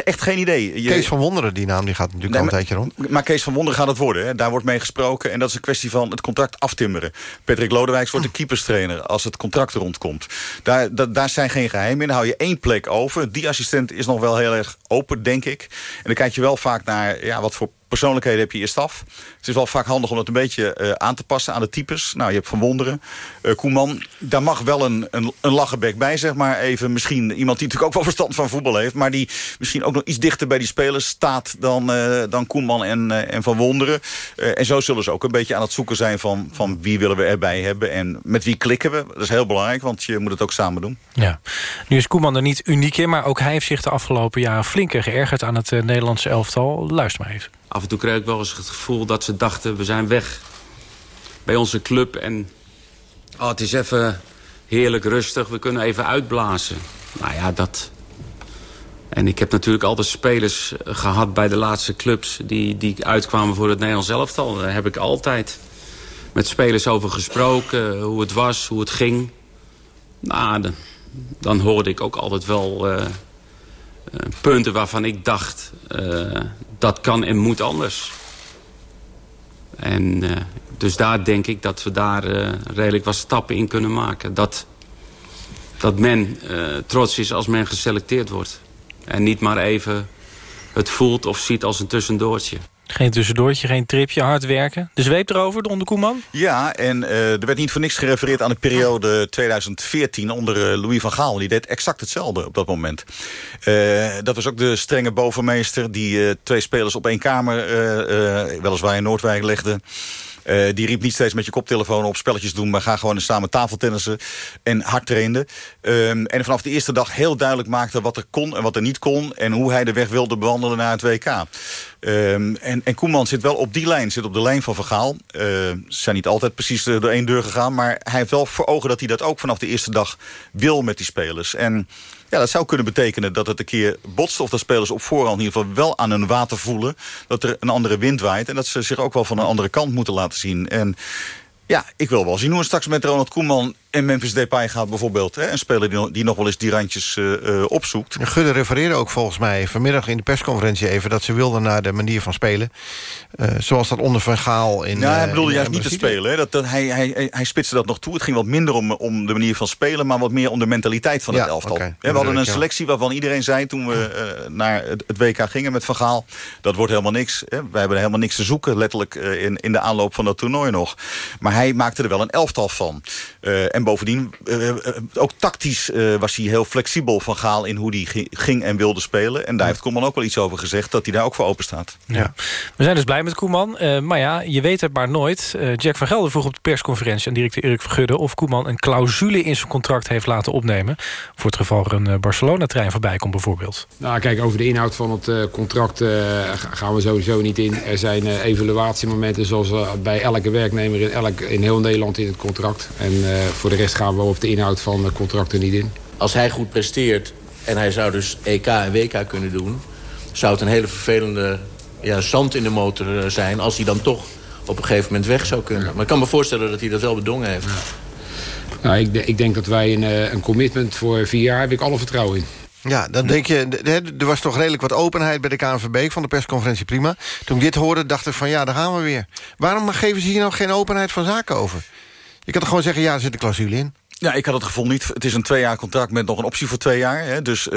echt geen idee. Je... Kees van Wonderen, die naam die gaat natuurlijk nee, al een tijdje rond. Maar Kees van Wonderen gaat het worden. Hè. Daar wordt mee gesproken. En dat is een kwestie van het contract aftimmeren. Patrick Lodewijks wordt de keeperstrainer als het contract rondkomt. Daar, da, daar zijn geen geheimen in. Dan hou je één plek over. Die assistent is nog wel heel erg open, denk ik. En dan kijk je wel vaak naar ja, wat voor persoonlijkheden heb je in je staf. Het is wel vaak handig om dat een beetje uh, aan te passen aan de types. Nou, je hebt Van Wonderen, uh, Koeman. Daar mag wel een, een, een lachenbek bij, zeg maar. Even misschien iemand die natuurlijk ook wel verstand van voetbal heeft... maar die misschien ook nog iets dichter bij die spelers staat... dan, uh, dan Koeman en, en Van Wonderen. en zo zullen ze ook een beetje aan het zoeken zijn... Van, van wie willen we erbij hebben en met wie klikken we. Dat is heel belangrijk, want je moet het ook samen doen. Ja. Nu is Koeman er niet uniek in... maar ook hij heeft zich de afgelopen jaren flinker geërgerd... aan het Nederlandse elftal. Luister maar even. Af en toe kreeg ik wel eens het gevoel dat ze dachten... we zijn weg bij onze club en oh, het is even heerlijk rustig. We kunnen even uitblazen. Nou ja, dat, En ik heb natuurlijk altijd spelers gehad bij de laatste clubs... die, die uitkwamen voor het Nederlands elftal. Daar heb ik altijd met spelers over gesproken. Hoe het was, hoe het ging. Nou, dan, hoorde ik ook altijd wel uh, punten waarvan ik dacht... Uh, dat kan en moet anders. En dus daar denk ik dat we daar redelijk wat stappen in kunnen maken. Dat, dat men trots is als men geselecteerd wordt. En niet maar even het voelt of ziet als een tussendoortje. Geen tussendoortje, geen tripje, hard werken. De zweep erover, de onderkoeman? Ja, en uh, er werd niet voor niks gerefereerd aan de periode 2014 onder uh, Louis van Gaal. Die deed exact hetzelfde op dat moment. Uh, dat was ook de strenge bovenmeester die twee spelers op één kamer, weliswaar in Noordwijk, legde. Uh, die riep niet steeds met je koptelefoon op spelletjes doen... maar ga gewoon samen tafeltennissen en hard trainde. Um, en vanaf de eerste dag heel duidelijk maakte wat er kon en wat er niet kon... en hoe hij de weg wilde bewandelen naar het WK. Um, en, en Koeman zit wel op die lijn, zit op de lijn van Vergaal. Uh, ze zijn niet altijd precies door één deur gegaan... maar hij heeft wel voor ogen dat hij dat ook vanaf de eerste dag wil met die spelers. En ja, dat zou kunnen betekenen dat het een keer botst... of dat spelers op voorhand in ieder geval wel aan hun water voelen... dat er een andere wind waait... en dat ze zich ook wel van een andere kant moeten laten zien. En ja, ik wil wel zien hoe het straks met Ronald Koeman en Memphis Depay gaat bijvoorbeeld. Hè, een speler die, nog wel eens die randjes uh, opzoekt. Gudde refereerde ook volgens mij vanmiddag in de persconferentie even... dat ze wilden naar de manier van spelen. Uh, zoals dat onder Van Gaal in... Ja, hij bedoelde juist niet te spelen. Hè. Dat, dat, hij, hij, hij spitste dat nog toe. Het ging wat minder om, om de manier van spelen... maar wat meer om de mentaliteit van het elftal. Okay. We hadden een selectie waarvan iedereen zei... toen we uh, naar het, het, WK gingen met Van Gaal... dat wordt helemaal niks. Hè. Wij hebben helemaal niks te zoeken, letterlijk in, in de aanloop van dat toernooi nog. Maar hij maakte er wel een elftal van. En bovendien, uh, ook tactisch uh, was hij heel flexibel van Gaal... in hoe hij ging en wilde spelen. En daar heeft Koeman ook wel iets over gezegd... dat hij daar ook voor open staat. Ja. We zijn dus blij met Koeman. Uh, maar ja, je weet het maar nooit. Jack van Gelder vroeg op de persconferentie aan directeur Erik Vergudde... of Koeman een clausule in zijn contract heeft laten opnemen... voor het geval er een Barcelona-trein voorbij komt bijvoorbeeld. Nou, kijk, over de inhoud van het contract gaan we sowieso niet in. Er zijn evaluatiemomenten zoals bij elke werknemer... in, elk, in heel Nederland in het contract. En voor de rest gaan we over de inhoud van de contracten niet in. Als hij goed presteert en hij zou dus EK en WK kunnen doen... zou het een hele vervelende ja, zand in de motor eh, zijn... als hij dan toch op een gegeven moment weg zou kunnen. Maar ik kan me voorstellen dat hij dat wel bedongen heeft. Nou, ik, ik, denk dat wij een, eh, een commitment voor vier jaar... heb ik alle vertrouwen in. Ja, dan denk je, er was toch redelijk wat openheid bij de KNVB... van de persconferentie prima. Toen ik dit hoorde, dacht ik van ja, daar gaan we weer. Waarom geven ze hier nou geen openheid van zaken over? Je kan toch gewoon zeggen, ja, er zit een clausule in. Ja, ik had het gevoel niet. Het is een twee jaar contract met nog een optie voor twee jaar. Hè. Dus uh,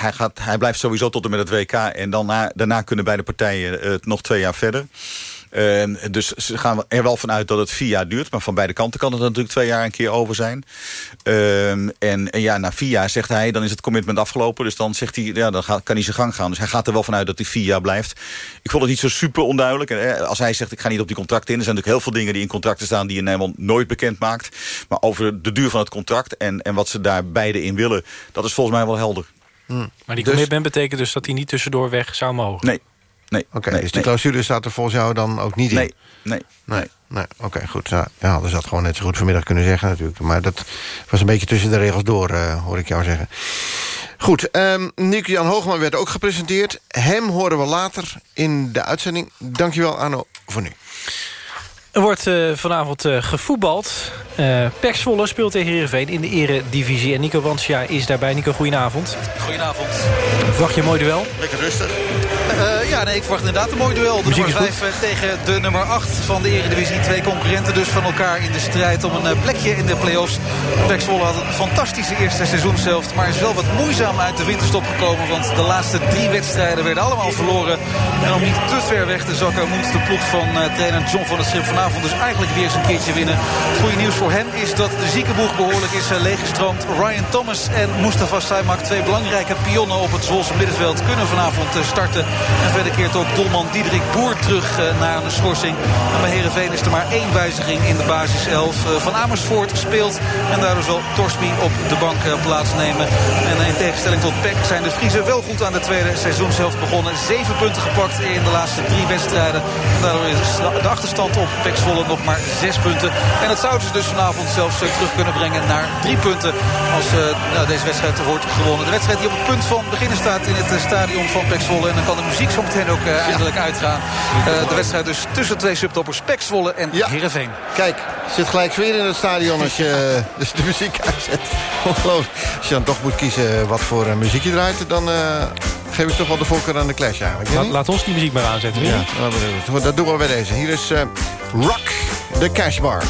hij, gaat, hij blijft sowieso tot en met het WK. En dan daarna kunnen beide partijen uh, nog twee jaar verder. Uh, dus ze gaan er wel vanuit dat het vier jaar duurt. Maar van beide kanten kan het natuurlijk twee jaar een keer over zijn. Uh, en, en, ja, na vier jaar zegt hij, dan is het commitment afgelopen. Dus dan zegt hij, ja, dan gaat, kan hij zijn gang gaan. Dus hij gaat er wel vanuit dat hij vier jaar blijft. Ik vond het niet zo super onduidelijk. En, als hij zegt, ik ga niet op die contracten in. Er zijn natuurlijk heel veel dingen die in contracten staan... die je helemaal nooit bekend maakt. Maar over de duur van het contract en, en wat ze daar beide in willen... dat is volgens mij wel helder. Hmm. Maar die dus, commitment betekent dus dat hij niet tussendoor weg zou mogen? Nee, nee. Oké, dus die clausule staat er volgens jou dan ook niet nee, in? Nee, nee. Nee, oké, goed. Ja, ja, hadden ze dat gewoon net zo goed vanmiddag kunnen zeggen natuurlijk. Maar dat was een beetje tussen de regels door, uh, hoor ik jou zeggen. Goed, um, Nico-Jan Hoogman werd ook gepresenteerd. Hem horen we later in de uitzending. Dankjewel, Arno, voor nu. Er wordt uh, vanavond uh, gevoetbald. Uh, Pek Zwolle speelt tegen Heerenveen in de eredivisie. En Nico Wansja is daarbij. Nico, goedenavond. Goedenavond. Verwacht je een mooi duel? Lekker rustig. Uh, ja, nee, ik verwacht inderdaad een mooi duel. De Muziek nummer 5 tegen de nummer 8 van de Eredivisie. Twee concurrenten dus van elkaar in de strijd om een plekje in de play-offs. Pek Zwolle had een fantastische eerste seizoenshelft. Maar is wel wat moeizaam uit de winterstop gekomen. Want de laatste drie wedstrijden werden allemaal verloren. En om niet te ver weg te zakken moet de ploeg van trainer John van der Schip vanavond dus eigenlijk weer eens een keertje winnen. Het goede nieuws voor hen is dat de ziekenboeg behoorlijk is leeggestroomd. Ryan Thomas en Mustafa Saimak, twee belangrijke pionnen op het Zwolse middenveld, kunnen vanavond starten. En verder keert ook doelman Diederik Boer terug naar een schorsing. En bij Heerenveen is er maar één wijziging in de basiself. Van Amersfoort speelt en daardoor zal Torsby op de bank plaatsnemen. En in tegenstelling tot Peck zijn de Friese wel goed aan de tweede seizoenshelft begonnen. Zeven punten gepakt in de laatste drie wedstrijden. En daardoor is de achterstand op Peck Pek Zwolle nog maar zes punten. En dat zouden ze dus vanavond zelfs terug kunnen brengen naar drie punten. Als nou, deze wedstrijd wordt gewonnen. De wedstrijd die op het punt van beginnen staat in het stadion van Pek Zwolle. En dan kan de muziek zo meteen ook eindelijk uitgaan. de wedstrijd dus tussen twee subtoppers Pek Zwolle en ja. Heerenveen. Kijk, zit gelijk weer in het stadion als je dus de muziek uitzet. Ongelooflijk. Als je dan toch moet kiezen wat voor muziek je draait... dan uh, geef ik toch wel de voorkeur aan de Clash eigenlijk. Laat, laat ons die muziek maar aanzetten. Ja, dat doen we bij deze. Hier is uh, Rock the Cash Bar.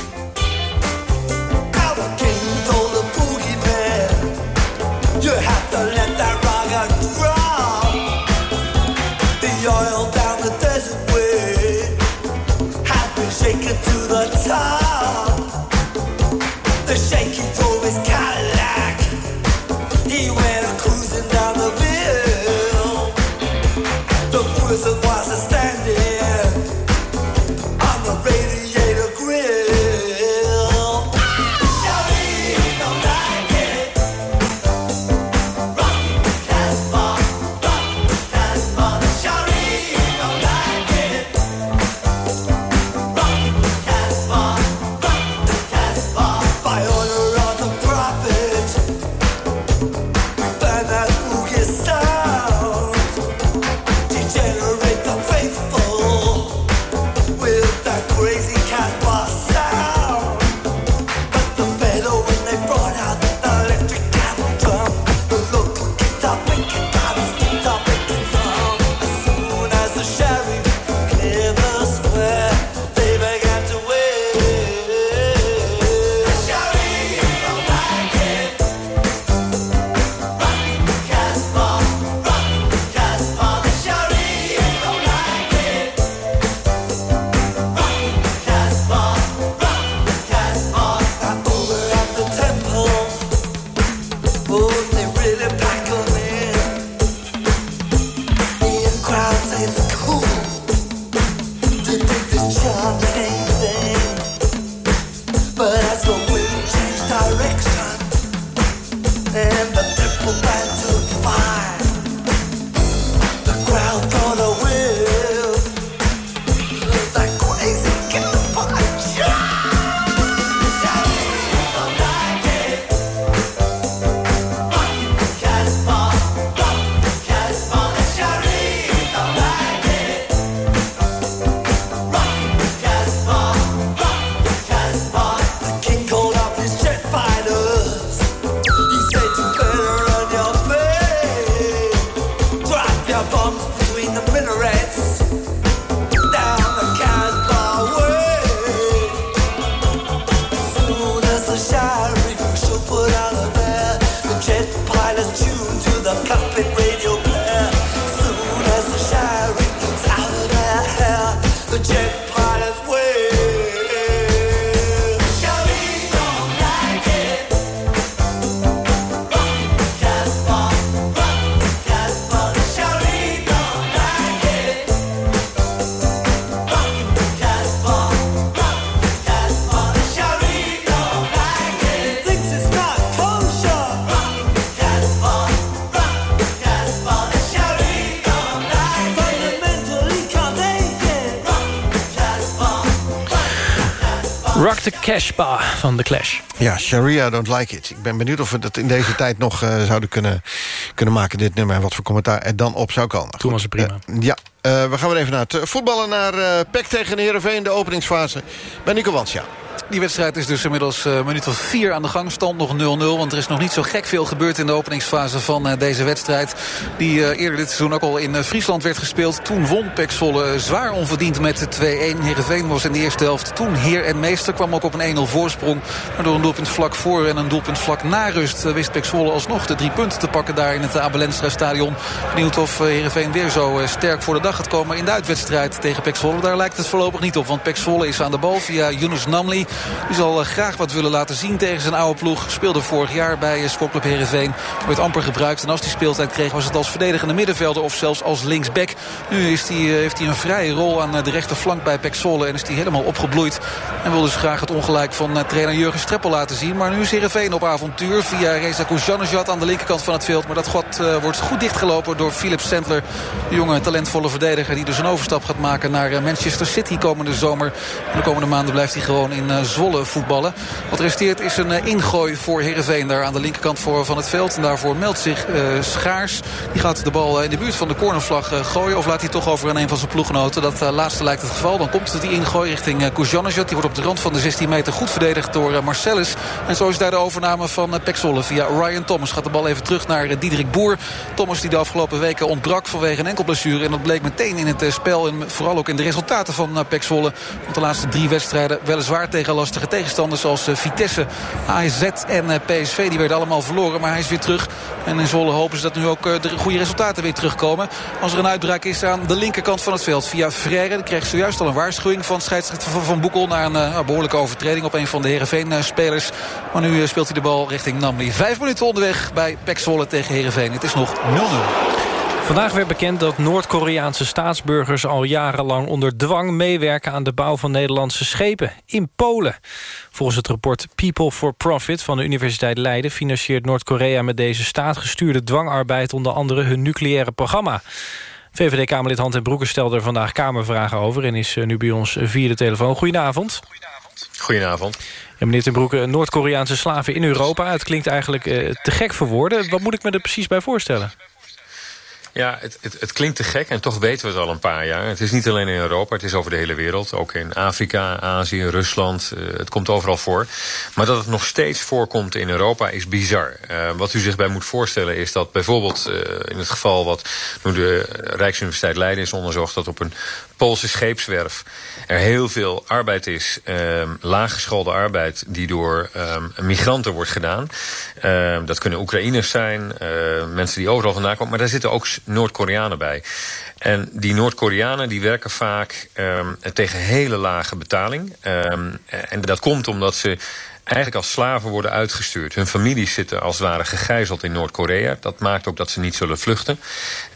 Rock the Cash Bar van The Clash. Ja, Sharia don't like it. Ik ben benieuwd of we dat in deze tijd nog eh, zouden kunnen, kunnen maken, dit nummer. En wat voor commentaar er dan op zou komen. Toen was het prima. Eh, ja, eh, we gaan weer even naar het voetballen. Naar uh, PEC tegen Heerenveen, de openingsfase. Bij Nico Wansja. Die wedstrijd is dus inmiddels uh, minuut of vier aan de gang. Stand nog 0-0, want er is nog niet zo gek veel gebeurd... in de openingsfase van uh, deze wedstrijd. Die uh, eerder dit seizoen ook al in Friesland werd gespeeld. Toen won Pek zwaar onverdiend met 2-1. Heerenveen was in de eerste helft toen heer en meester. Kwam ook op een 1-0 voorsprong. Maar door een doelpunt vlak voor en een doelpunt vlak na rust... wist Pek alsnog de drie punten te pakken daar in het Abelensra stadion. Benieuwd of Heerenveen weer zo sterk voor de dag gaat komen... in de uitwedstrijd tegen Pek Zwolle. Daar lijkt het voorlopig niet op, want Pek is aan de bal via Yunus Namli. Die zal graag wat willen laten zien tegen zijn oude ploeg. Speelde vorig jaar bij Sportclub Heerenveen. Werd amper gebruikt. En als hij speeltijd kreeg was het als verdedigende middenvelder of zelfs als linksback. Nu is die, heeft hij een vrije rol aan de rechterflank bij Pek Zwolle. En is hij helemaal opgebloeid. En wil dus graag het ongelijk van trainer Jurgen Streppel laten zien. Maar nu is Heerenveen op avontuur via Reza Kujanejad aan de linkerkant van het veld. Maar dat uh, wordt goed dichtgelopen door Philip Sandler. De jonge talentvolle verdediger die dus een overstap gaat maken naar Manchester City komende zomer. En de komende maanden blijft hij gewoon in Zwolle voetballen. Wat resteert is een uh, ingooi voor Heerenveen daar aan de linkerkant voor, van het veld. En daarvoor meldt zich Schaars. Die gaat de bal in de buurt van de cornervlag gooien. Of laat hij toch over aan een van zijn ploeggenoten. Dat laatste lijkt het geval. Dan komt die ingooi richting uh. Die wordt op de rand van de 16 meter goed verdedigd door Marcellus. En zo is daar de overname van Pek Zwolle via Ryan Thomas. Gaat de bal even terug naar Diederik Boer. Thomas die de afgelopen weken ontbrak vanwege een enkel blessure. En dat bleek meteen in het spel en vooral ook in de resultaten van Pek Zwolle. Want de laatste drie wedstrijden weliswaar tegen lastige tegenstanders... zoals Vitesse, AZ en PSV. Die werden allemaal verloren, maar hij is weer terug. En in Zwolle hopen ze dat nu ook de goede resultaten weer terugkomen. Als er een uitbraak is aan de linkerkant van het veld via Frère. Die kreeg zojuist al een waarschuwing van scheidsrechter Van Boekel... na een behoorlijke overtreding op een van de Heerenveen-spelers. Maar nu speelt hij de bal richting Namli. Vijf minuten onderweg bij Pek Zwolle tegen Heerenveen. Het is nog 0-0. Vandaag werd bekend dat Noord-Koreaanse staatsburgers al jarenlang onder dwang meewerken aan de bouw van Nederlandse schepen in Polen. Volgens het rapport People for Profit van de Universiteit Leiden financiert Noord-Korea met deze staatgestuurde dwangarbeid onder andere hun nucleaire programma. VVD-Kamerlid Hand en Broeke stelde er vandaag Kamervragen over... en is nu bij ons via de telefoon. Goedenavond. Goedenavond. Ja, meneer Ten Broeke, Noord-Koreaanse slaven in Europa. Het klinkt eigenlijk uh, te gek voor woorden. Wat moet ik me er precies bij voorstellen? Ja, het, het, het, klinkt te gek en toch weten we het al een paar jaar. Het is niet alleen in Europa, het is over de hele wereld. Ook in Afrika, Azië, Rusland. Uh, het komt overal voor. Maar dat het nog steeds voorkomt in Europa is bizar. Uh, wat u zich bij moet voorstellen is dat bijvoorbeeld uh, in het geval wat nu de Rijksuniversiteit Leiden is onderzocht... dat op een Poolse scheepswerf er heel veel arbeid is, um, laaggeschoolde arbeid... die door um, migranten wordt gedaan. Um, dat kunnen Oekraïners zijn, mensen die overal vandaan komen. Maar daar zitten ook Noord-Koreanen bij. En die Noord-Koreanen die werken vaak tegen hele lage betaling. En dat komt omdat ze eigenlijk als slaven worden uitgestuurd. Hun families zitten als het ware gegijzeld in Noord-Korea. Dat maakt ook dat ze niet zullen vluchten.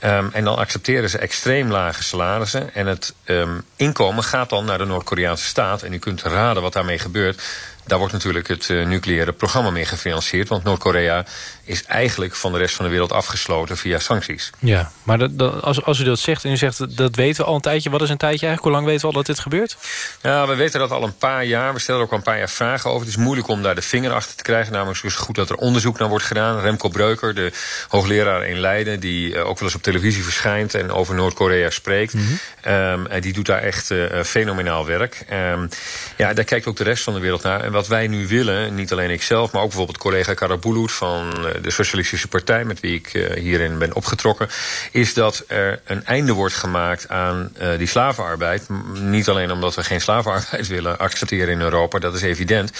Um, en dan accepteren ze extreem lage salarissen. En het um, inkomen gaat dan naar de Noord-Koreaanse staat. En u kunt raden wat daarmee gebeurt. Daar wordt natuurlijk het uh, nucleaire programma mee gefinancierd. Want Noord-Korea is eigenlijk van de rest van de wereld afgesloten via sancties. Ja, maar dat, dat, als, als u dat zegt en u zegt dat weten we al een tijdje. Wat is een tijdje eigenlijk? Hoe lang weten we al dat dit gebeurt? Ja, we weten dat al een paar jaar. We stellen er ook al een paar jaar vragen over. Het is moeilijk om daar de vinger achter te krijgen. Namelijk is het goed dat er onderzoek naar wordt gedaan. Remco Breuker, de hoogleraar in Leiden... die uh, ook wel eens op televisie verschijnt en over Noord-Korea spreekt. Mm -hmm. um, en die doet daar echt uh, fenomenaal werk. Um, ja, daar kijkt ook de rest van de wereld naar. En wat wij nu willen, niet alleen ikzelf... maar ook bijvoorbeeld collega Karabulut van de Socialistische Partij... met wie ik uh, hierin ben opgetrokken... is dat er een einde wordt gemaakt aan uh, die slavenarbeid. Niet alleen omdat we geen slavenarbeid willen accepteren in Europa, dat is evident...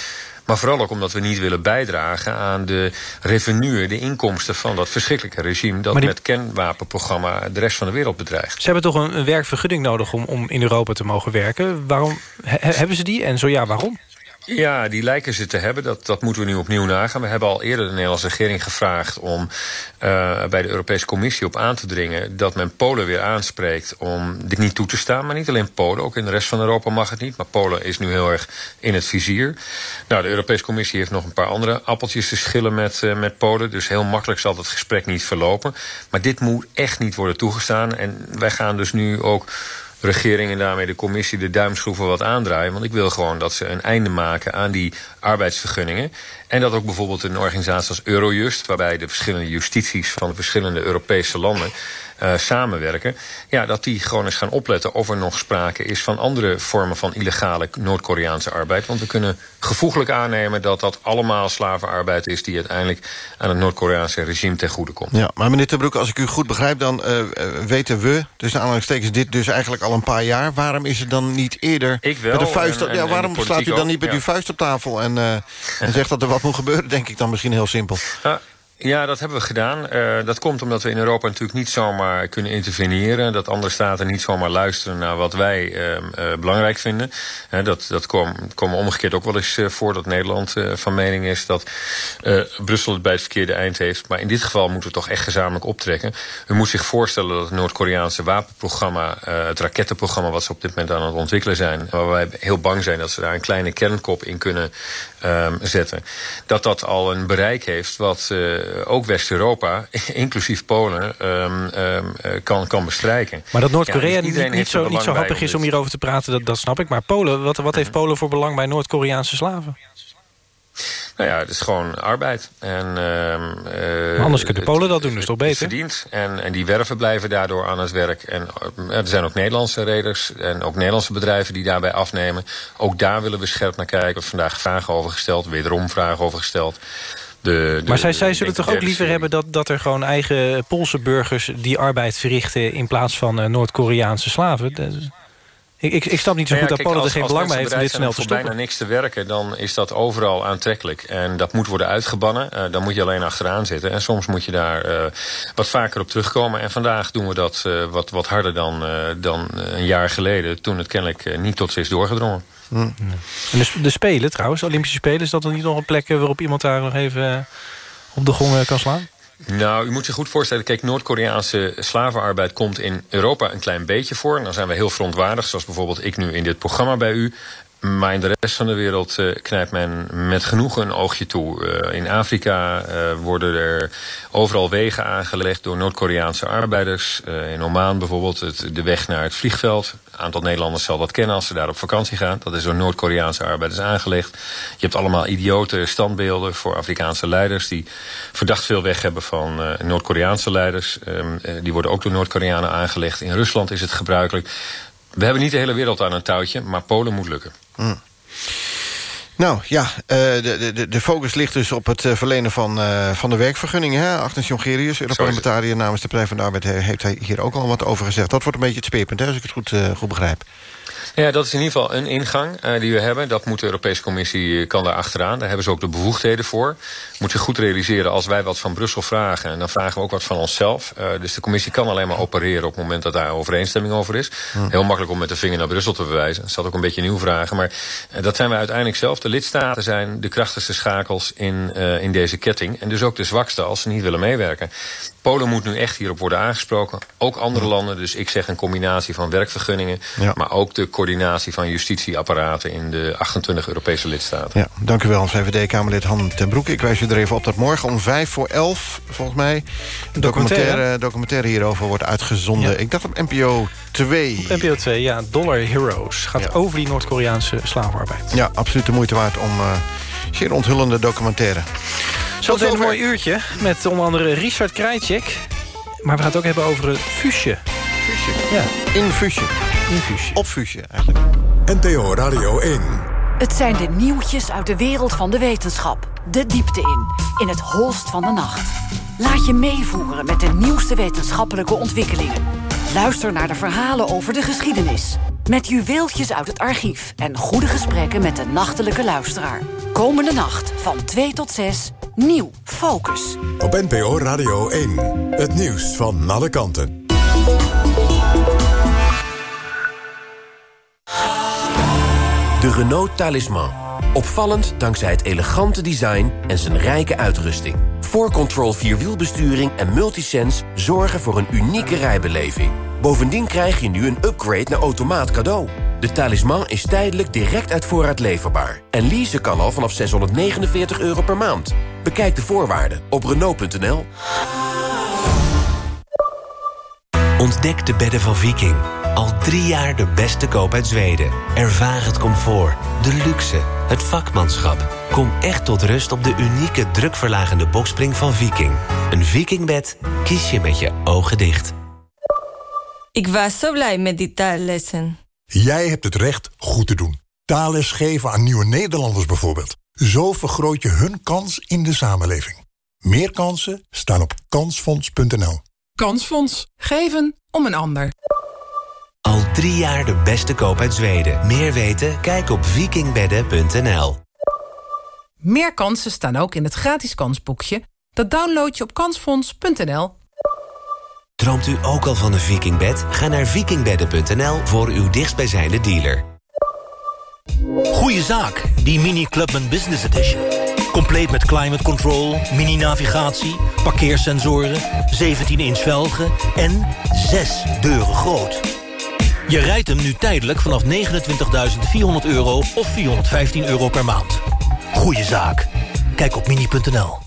Maar vooral ook omdat we niet willen bijdragen aan de revenue, de inkomsten van dat verschrikkelijke regime... dat die... met kernwapenprogramma de rest van de wereld bedreigt. Ze hebben toch een, een werkvergunning nodig om, om in Europa te mogen werken. Waarom he, hebben ze die en zo ja, waarom? Ja, die lijken ze te hebben. Dat, dat moeten we nu opnieuw nagaan. We hebben al eerder de Nederlandse regering gevraagd om uh, bij de Europese Commissie op aan te dringen dat men Polen weer aanspreekt om dit niet toe te staan. Maar niet alleen Polen, ook in de rest van Europa mag het niet. Maar Polen is nu heel erg in het vizier. Nou, de Europese Commissie heeft nog een paar andere appeltjes te schillen met, uh, met Polen. Dus heel makkelijk zal het gesprek niet verlopen. Maar dit moet echt niet worden toegestaan. En wij gaan dus nu ook regering en daarmee de commissie de duimschroeven wat aandraaien. Want ik wil gewoon dat ze een einde maken aan die arbeidsvergunningen. En dat ook bijvoorbeeld een organisatie als Eurojust... waarbij de verschillende justities van de verschillende Europese landen... Uh, samenwerken, ja, dat die gewoon eens gaan opletten... of er nog sprake is van andere vormen van illegale Noord-Koreaanse arbeid. Want we kunnen gevoeglijk aannemen dat dat allemaal slavenarbeid is... die uiteindelijk aan het Noord-Koreaanse regime ten goede komt. Ja, maar meneer Terbroek, als ik u goed begrijp... dan uh, weten we, dus aanhalingstekens dit dus eigenlijk al een paar jaar. Waarom is het dan niet eerder ik wel, met de vuist... En, en, ja, waarom slaat u dan niet met ja. uw vuist op tafel... en, uh, en zegt dat er wat moet gebeuren, denk ik dan misschien heel simpel. Ja. Ja, dat hebben we gedaan. Uh, dat komt omdat we in Europa natuurlijk niet zomaar kunnen interveneren. Dat andere staten niet zomaar luisteren naar wat wij uh, uh, belangrijk vinden. dat dat komt kom omgekeerd ook wel eens voor dat Nederland van mening is dat Brussel het bij het verkeerde eind heeft. Maar in dit geval moeten we toch echt gezamenlijk optrekken. U moet zich voorstellen dat het Noord-Koreaanse wapenprogramma, het rakettenprogramma wat ze op dit moment aan het ontwikkelen zijn, waar wij heel bang zijn dat ze daar een kleine kernkop in kunnen um, zetten. Dat dat al een bereik heeft wat uh, ook West-Europa, inclusief Polen, um, um, kan, kan bestrijken. Maar dat Noord-Korea ja, dus niet, niet, zo, niet zo happig is om hierover te praten, dat, dat snap ik. Maar Polen, wat, wat heeft Polen voor belang bij Noord-Koreaanse slaven? Nou ja, het is gewoon arbeid. En, uh, maar anders kunnen de Polen dat doen, dus toch beter? Verdiend. En, en die werven blijven daardoor aan het werk. En uh, er zijn ook Nederlandse reders en ook Nederlandse bedrijven die daarbij afnemen. Ook daar willen we scherp naar kijken. Vandaag vragen over gesteld, wederom vragen over gesteld. De, de, maar zij, zij zullen toch ook liever hebben dat, dat er gewoon eigen Poolse burgers die arbeid verrichten... in plaats van uh, Noord-Koreaanse slaven? Ik, ik, ik snap niet zo nou goed dat Polen er geen belang bij heeft om dit snel te stoppen. bijna niks te werken, dan is dat overal aantrekkelijk. En dat moet worden uitgebannen. Uh, dan moet je alleen achteraan zitten. En soms moet je daar uh, wat vaker op terugkomen. En vandaag doen we dat uh, wat, wat harder dan, dan een jaar geleden... toen het kennelijk niet tot zich is doorgedrongen. Hm. En de, de Spelen trouwens, Olympische Spelen... is dat dan niet nog een plek waarop iemand daar nog even op de gong kan slaan? Nou, u moet zich goed voorstellen, kijk, Noord-Koreaanse slavenarbeid komt in Europa een klein beetje voor. En dan zijn we heel verontwaardigd, zoals bijvoorbeeld ik nu in dit programma bij u. Maar in de rest van de wereld uh, knijpt men met genoegen een oogje toe. Uh, in Afrika uh, worden er overal wegen aangelegd door Noord-Koreaanse arbeiders. in Oman bijvoorbeeld het, de weg naar het vliegveld. Een aantal Nederlanders zal dat kennen als ze daar op vakantie gaan. Dat is door Noord-Koreaanse arbeiders aangelegd. Je hebt allemaal idiote standbeelden voor Afrikaanse leiders... die verdacht veel weg hebben van Noord-Koreaanse leiders. Um, die worden ook door Noord-Koreanen aangelegd. In Rusland is het gebruikelijk. We hebben niet de hele wereld aan een touwtje, maar Polen moet lukken. Mm. Nou ja, uh, de, de, de focus ligt dus op het uh, verlenen van, uh, van de werkvergunningen. Agnes Jongerius, Europarlementariër namens de Partij van de Arbeid... heeft hij hier ook al wat over gezegd. Dat wordt een beetje het speerpunt, hè, als ik het goed, goed begrijp. Ja, dat is in ieder geval een ingang uh, die we hebben. Dat moet de Europese Commissie, kan daar achteraan. Daar hebben ze ook de bevoegdheden voor. Moet je goed realiseren, als wij wat van Brussel vragen... en dan vragen we ook wat van onszelf. Uh, dus de Commissie kan alleen maar opereren op het moment dat daar overeenstemming over is. Hm. Heel makkelijk om met de vinger naar Brussel te verwijzen. Dat zal ook een beetje nieuw vragen. Maar uh, dat zijn wij uiteindelijk zelf. De lidstaten zijn de krachtigste schakels in, in deze ketting. En dus ook de zwakste als ze niet willen meewerken. Polen moet nu echt hierop worden aangesproken. Ook andere landen. Dus ik zeg een combinatie van werkvergunningen... Ja. maar ook de coördinatie van justitieapparaten... in de 28 Europese lidstaten. Ja, dank u wel, VVD-Kamerlid Han ten Broek. Ik wijs u er even op dat morgen om vijf voor elf, volgens mij... een documentaire, documentaire hierover wordt uitgezonden. Ja. Ik dacht op NPO 2. Op NPO 2, ja. Dollar Heroes. Gaat ja. over die Noord-Koreaanse slavenarbeid. Ja, absoluut de moeite waard om... Uh, zeer onthullende documentaire. Zo een mooi uurtje met onder andere Richard Krajcek. Maar we gaan het ook hebben over het fusje. Fusje? Ja. Infusje. Infusje. Op fusje, eigenlijk. NTO Radio 1. Het zijn de nieuwtjes uit de wereld van de wetenschap. De diepte in, in het holst van de nacht. Laat je meevoeren met de nieuwste wetenschappelijke ontwikkelingen. Luister naar de verhalen over de geschiedenis. Met juweeltjes uit het archief en goede gesprekken met de nachtelijke luisteraar. Komende nacht van 2 tot 6, nieuw Focus. Op NPO Radio 1, het nieuws van alle kanten. De Renault Talisman. Opvallend dankzij het elegante design en zijn rijke uitrusting. 4Control Vierwielbesturing en Multisense zorgen voor een unieke rijbeleving. Bovendien krijg je nu een upgrade naar automaat cadeau. De talisman is tijdelijk direct uit voorraad leverbaar. En leasen kan al vanaf 649 euro per maand. Bekijk de voorwaarden op Renault.nl. Ontdek de bedden van Viking. Al drie jaar de beste koop uit Zweden. Ervaar het comfort, de luxe, het vakmanschap. Kom echt tot rust op de unieke drukverlagende bokspring van Viking. Een Vikingbed kies je met je ogen dicht. Ik was zo blij met die taallessen. Jij hebt het recht goed te doen. Taalles geven aan nieuwe Nederlanders bijvoorbeeld. Zo vergroot je hun kans in de samenleving. Meer kansen staan op kansfonds.nl. Kansfonds. Geven om een ander. Al drie jaar de beste koop uit Zweden. Meer weten? Kijk op vikingbedden.nl. Meer kansen staan ook in het gratis kansboekje Dat download je op kansfonds.nl. Droomt u ook al van een vikingbed? Ga naar vikingbedden.nl voor uw dichtstbijzijnde dealer. Goeie zaak, die Mini Clubman Business Edition. Compleet met climate control, mini-navigatie, parkeersensoren... 17-inch velgen en 6 deuren groot. Je rijdt hem nu tijdelijk vanaf 29.400 euro of 415 euro per maand. Goeie zaak. Kijk op mini.nl.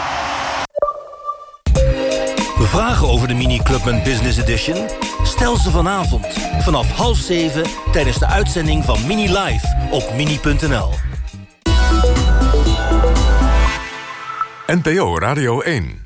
Vragen over de Mini Clubman Business Edition? Stel ze vanavond vanaf half zeven tijdens de uitzending van Mini Live op mini.nl. NPO Radio 1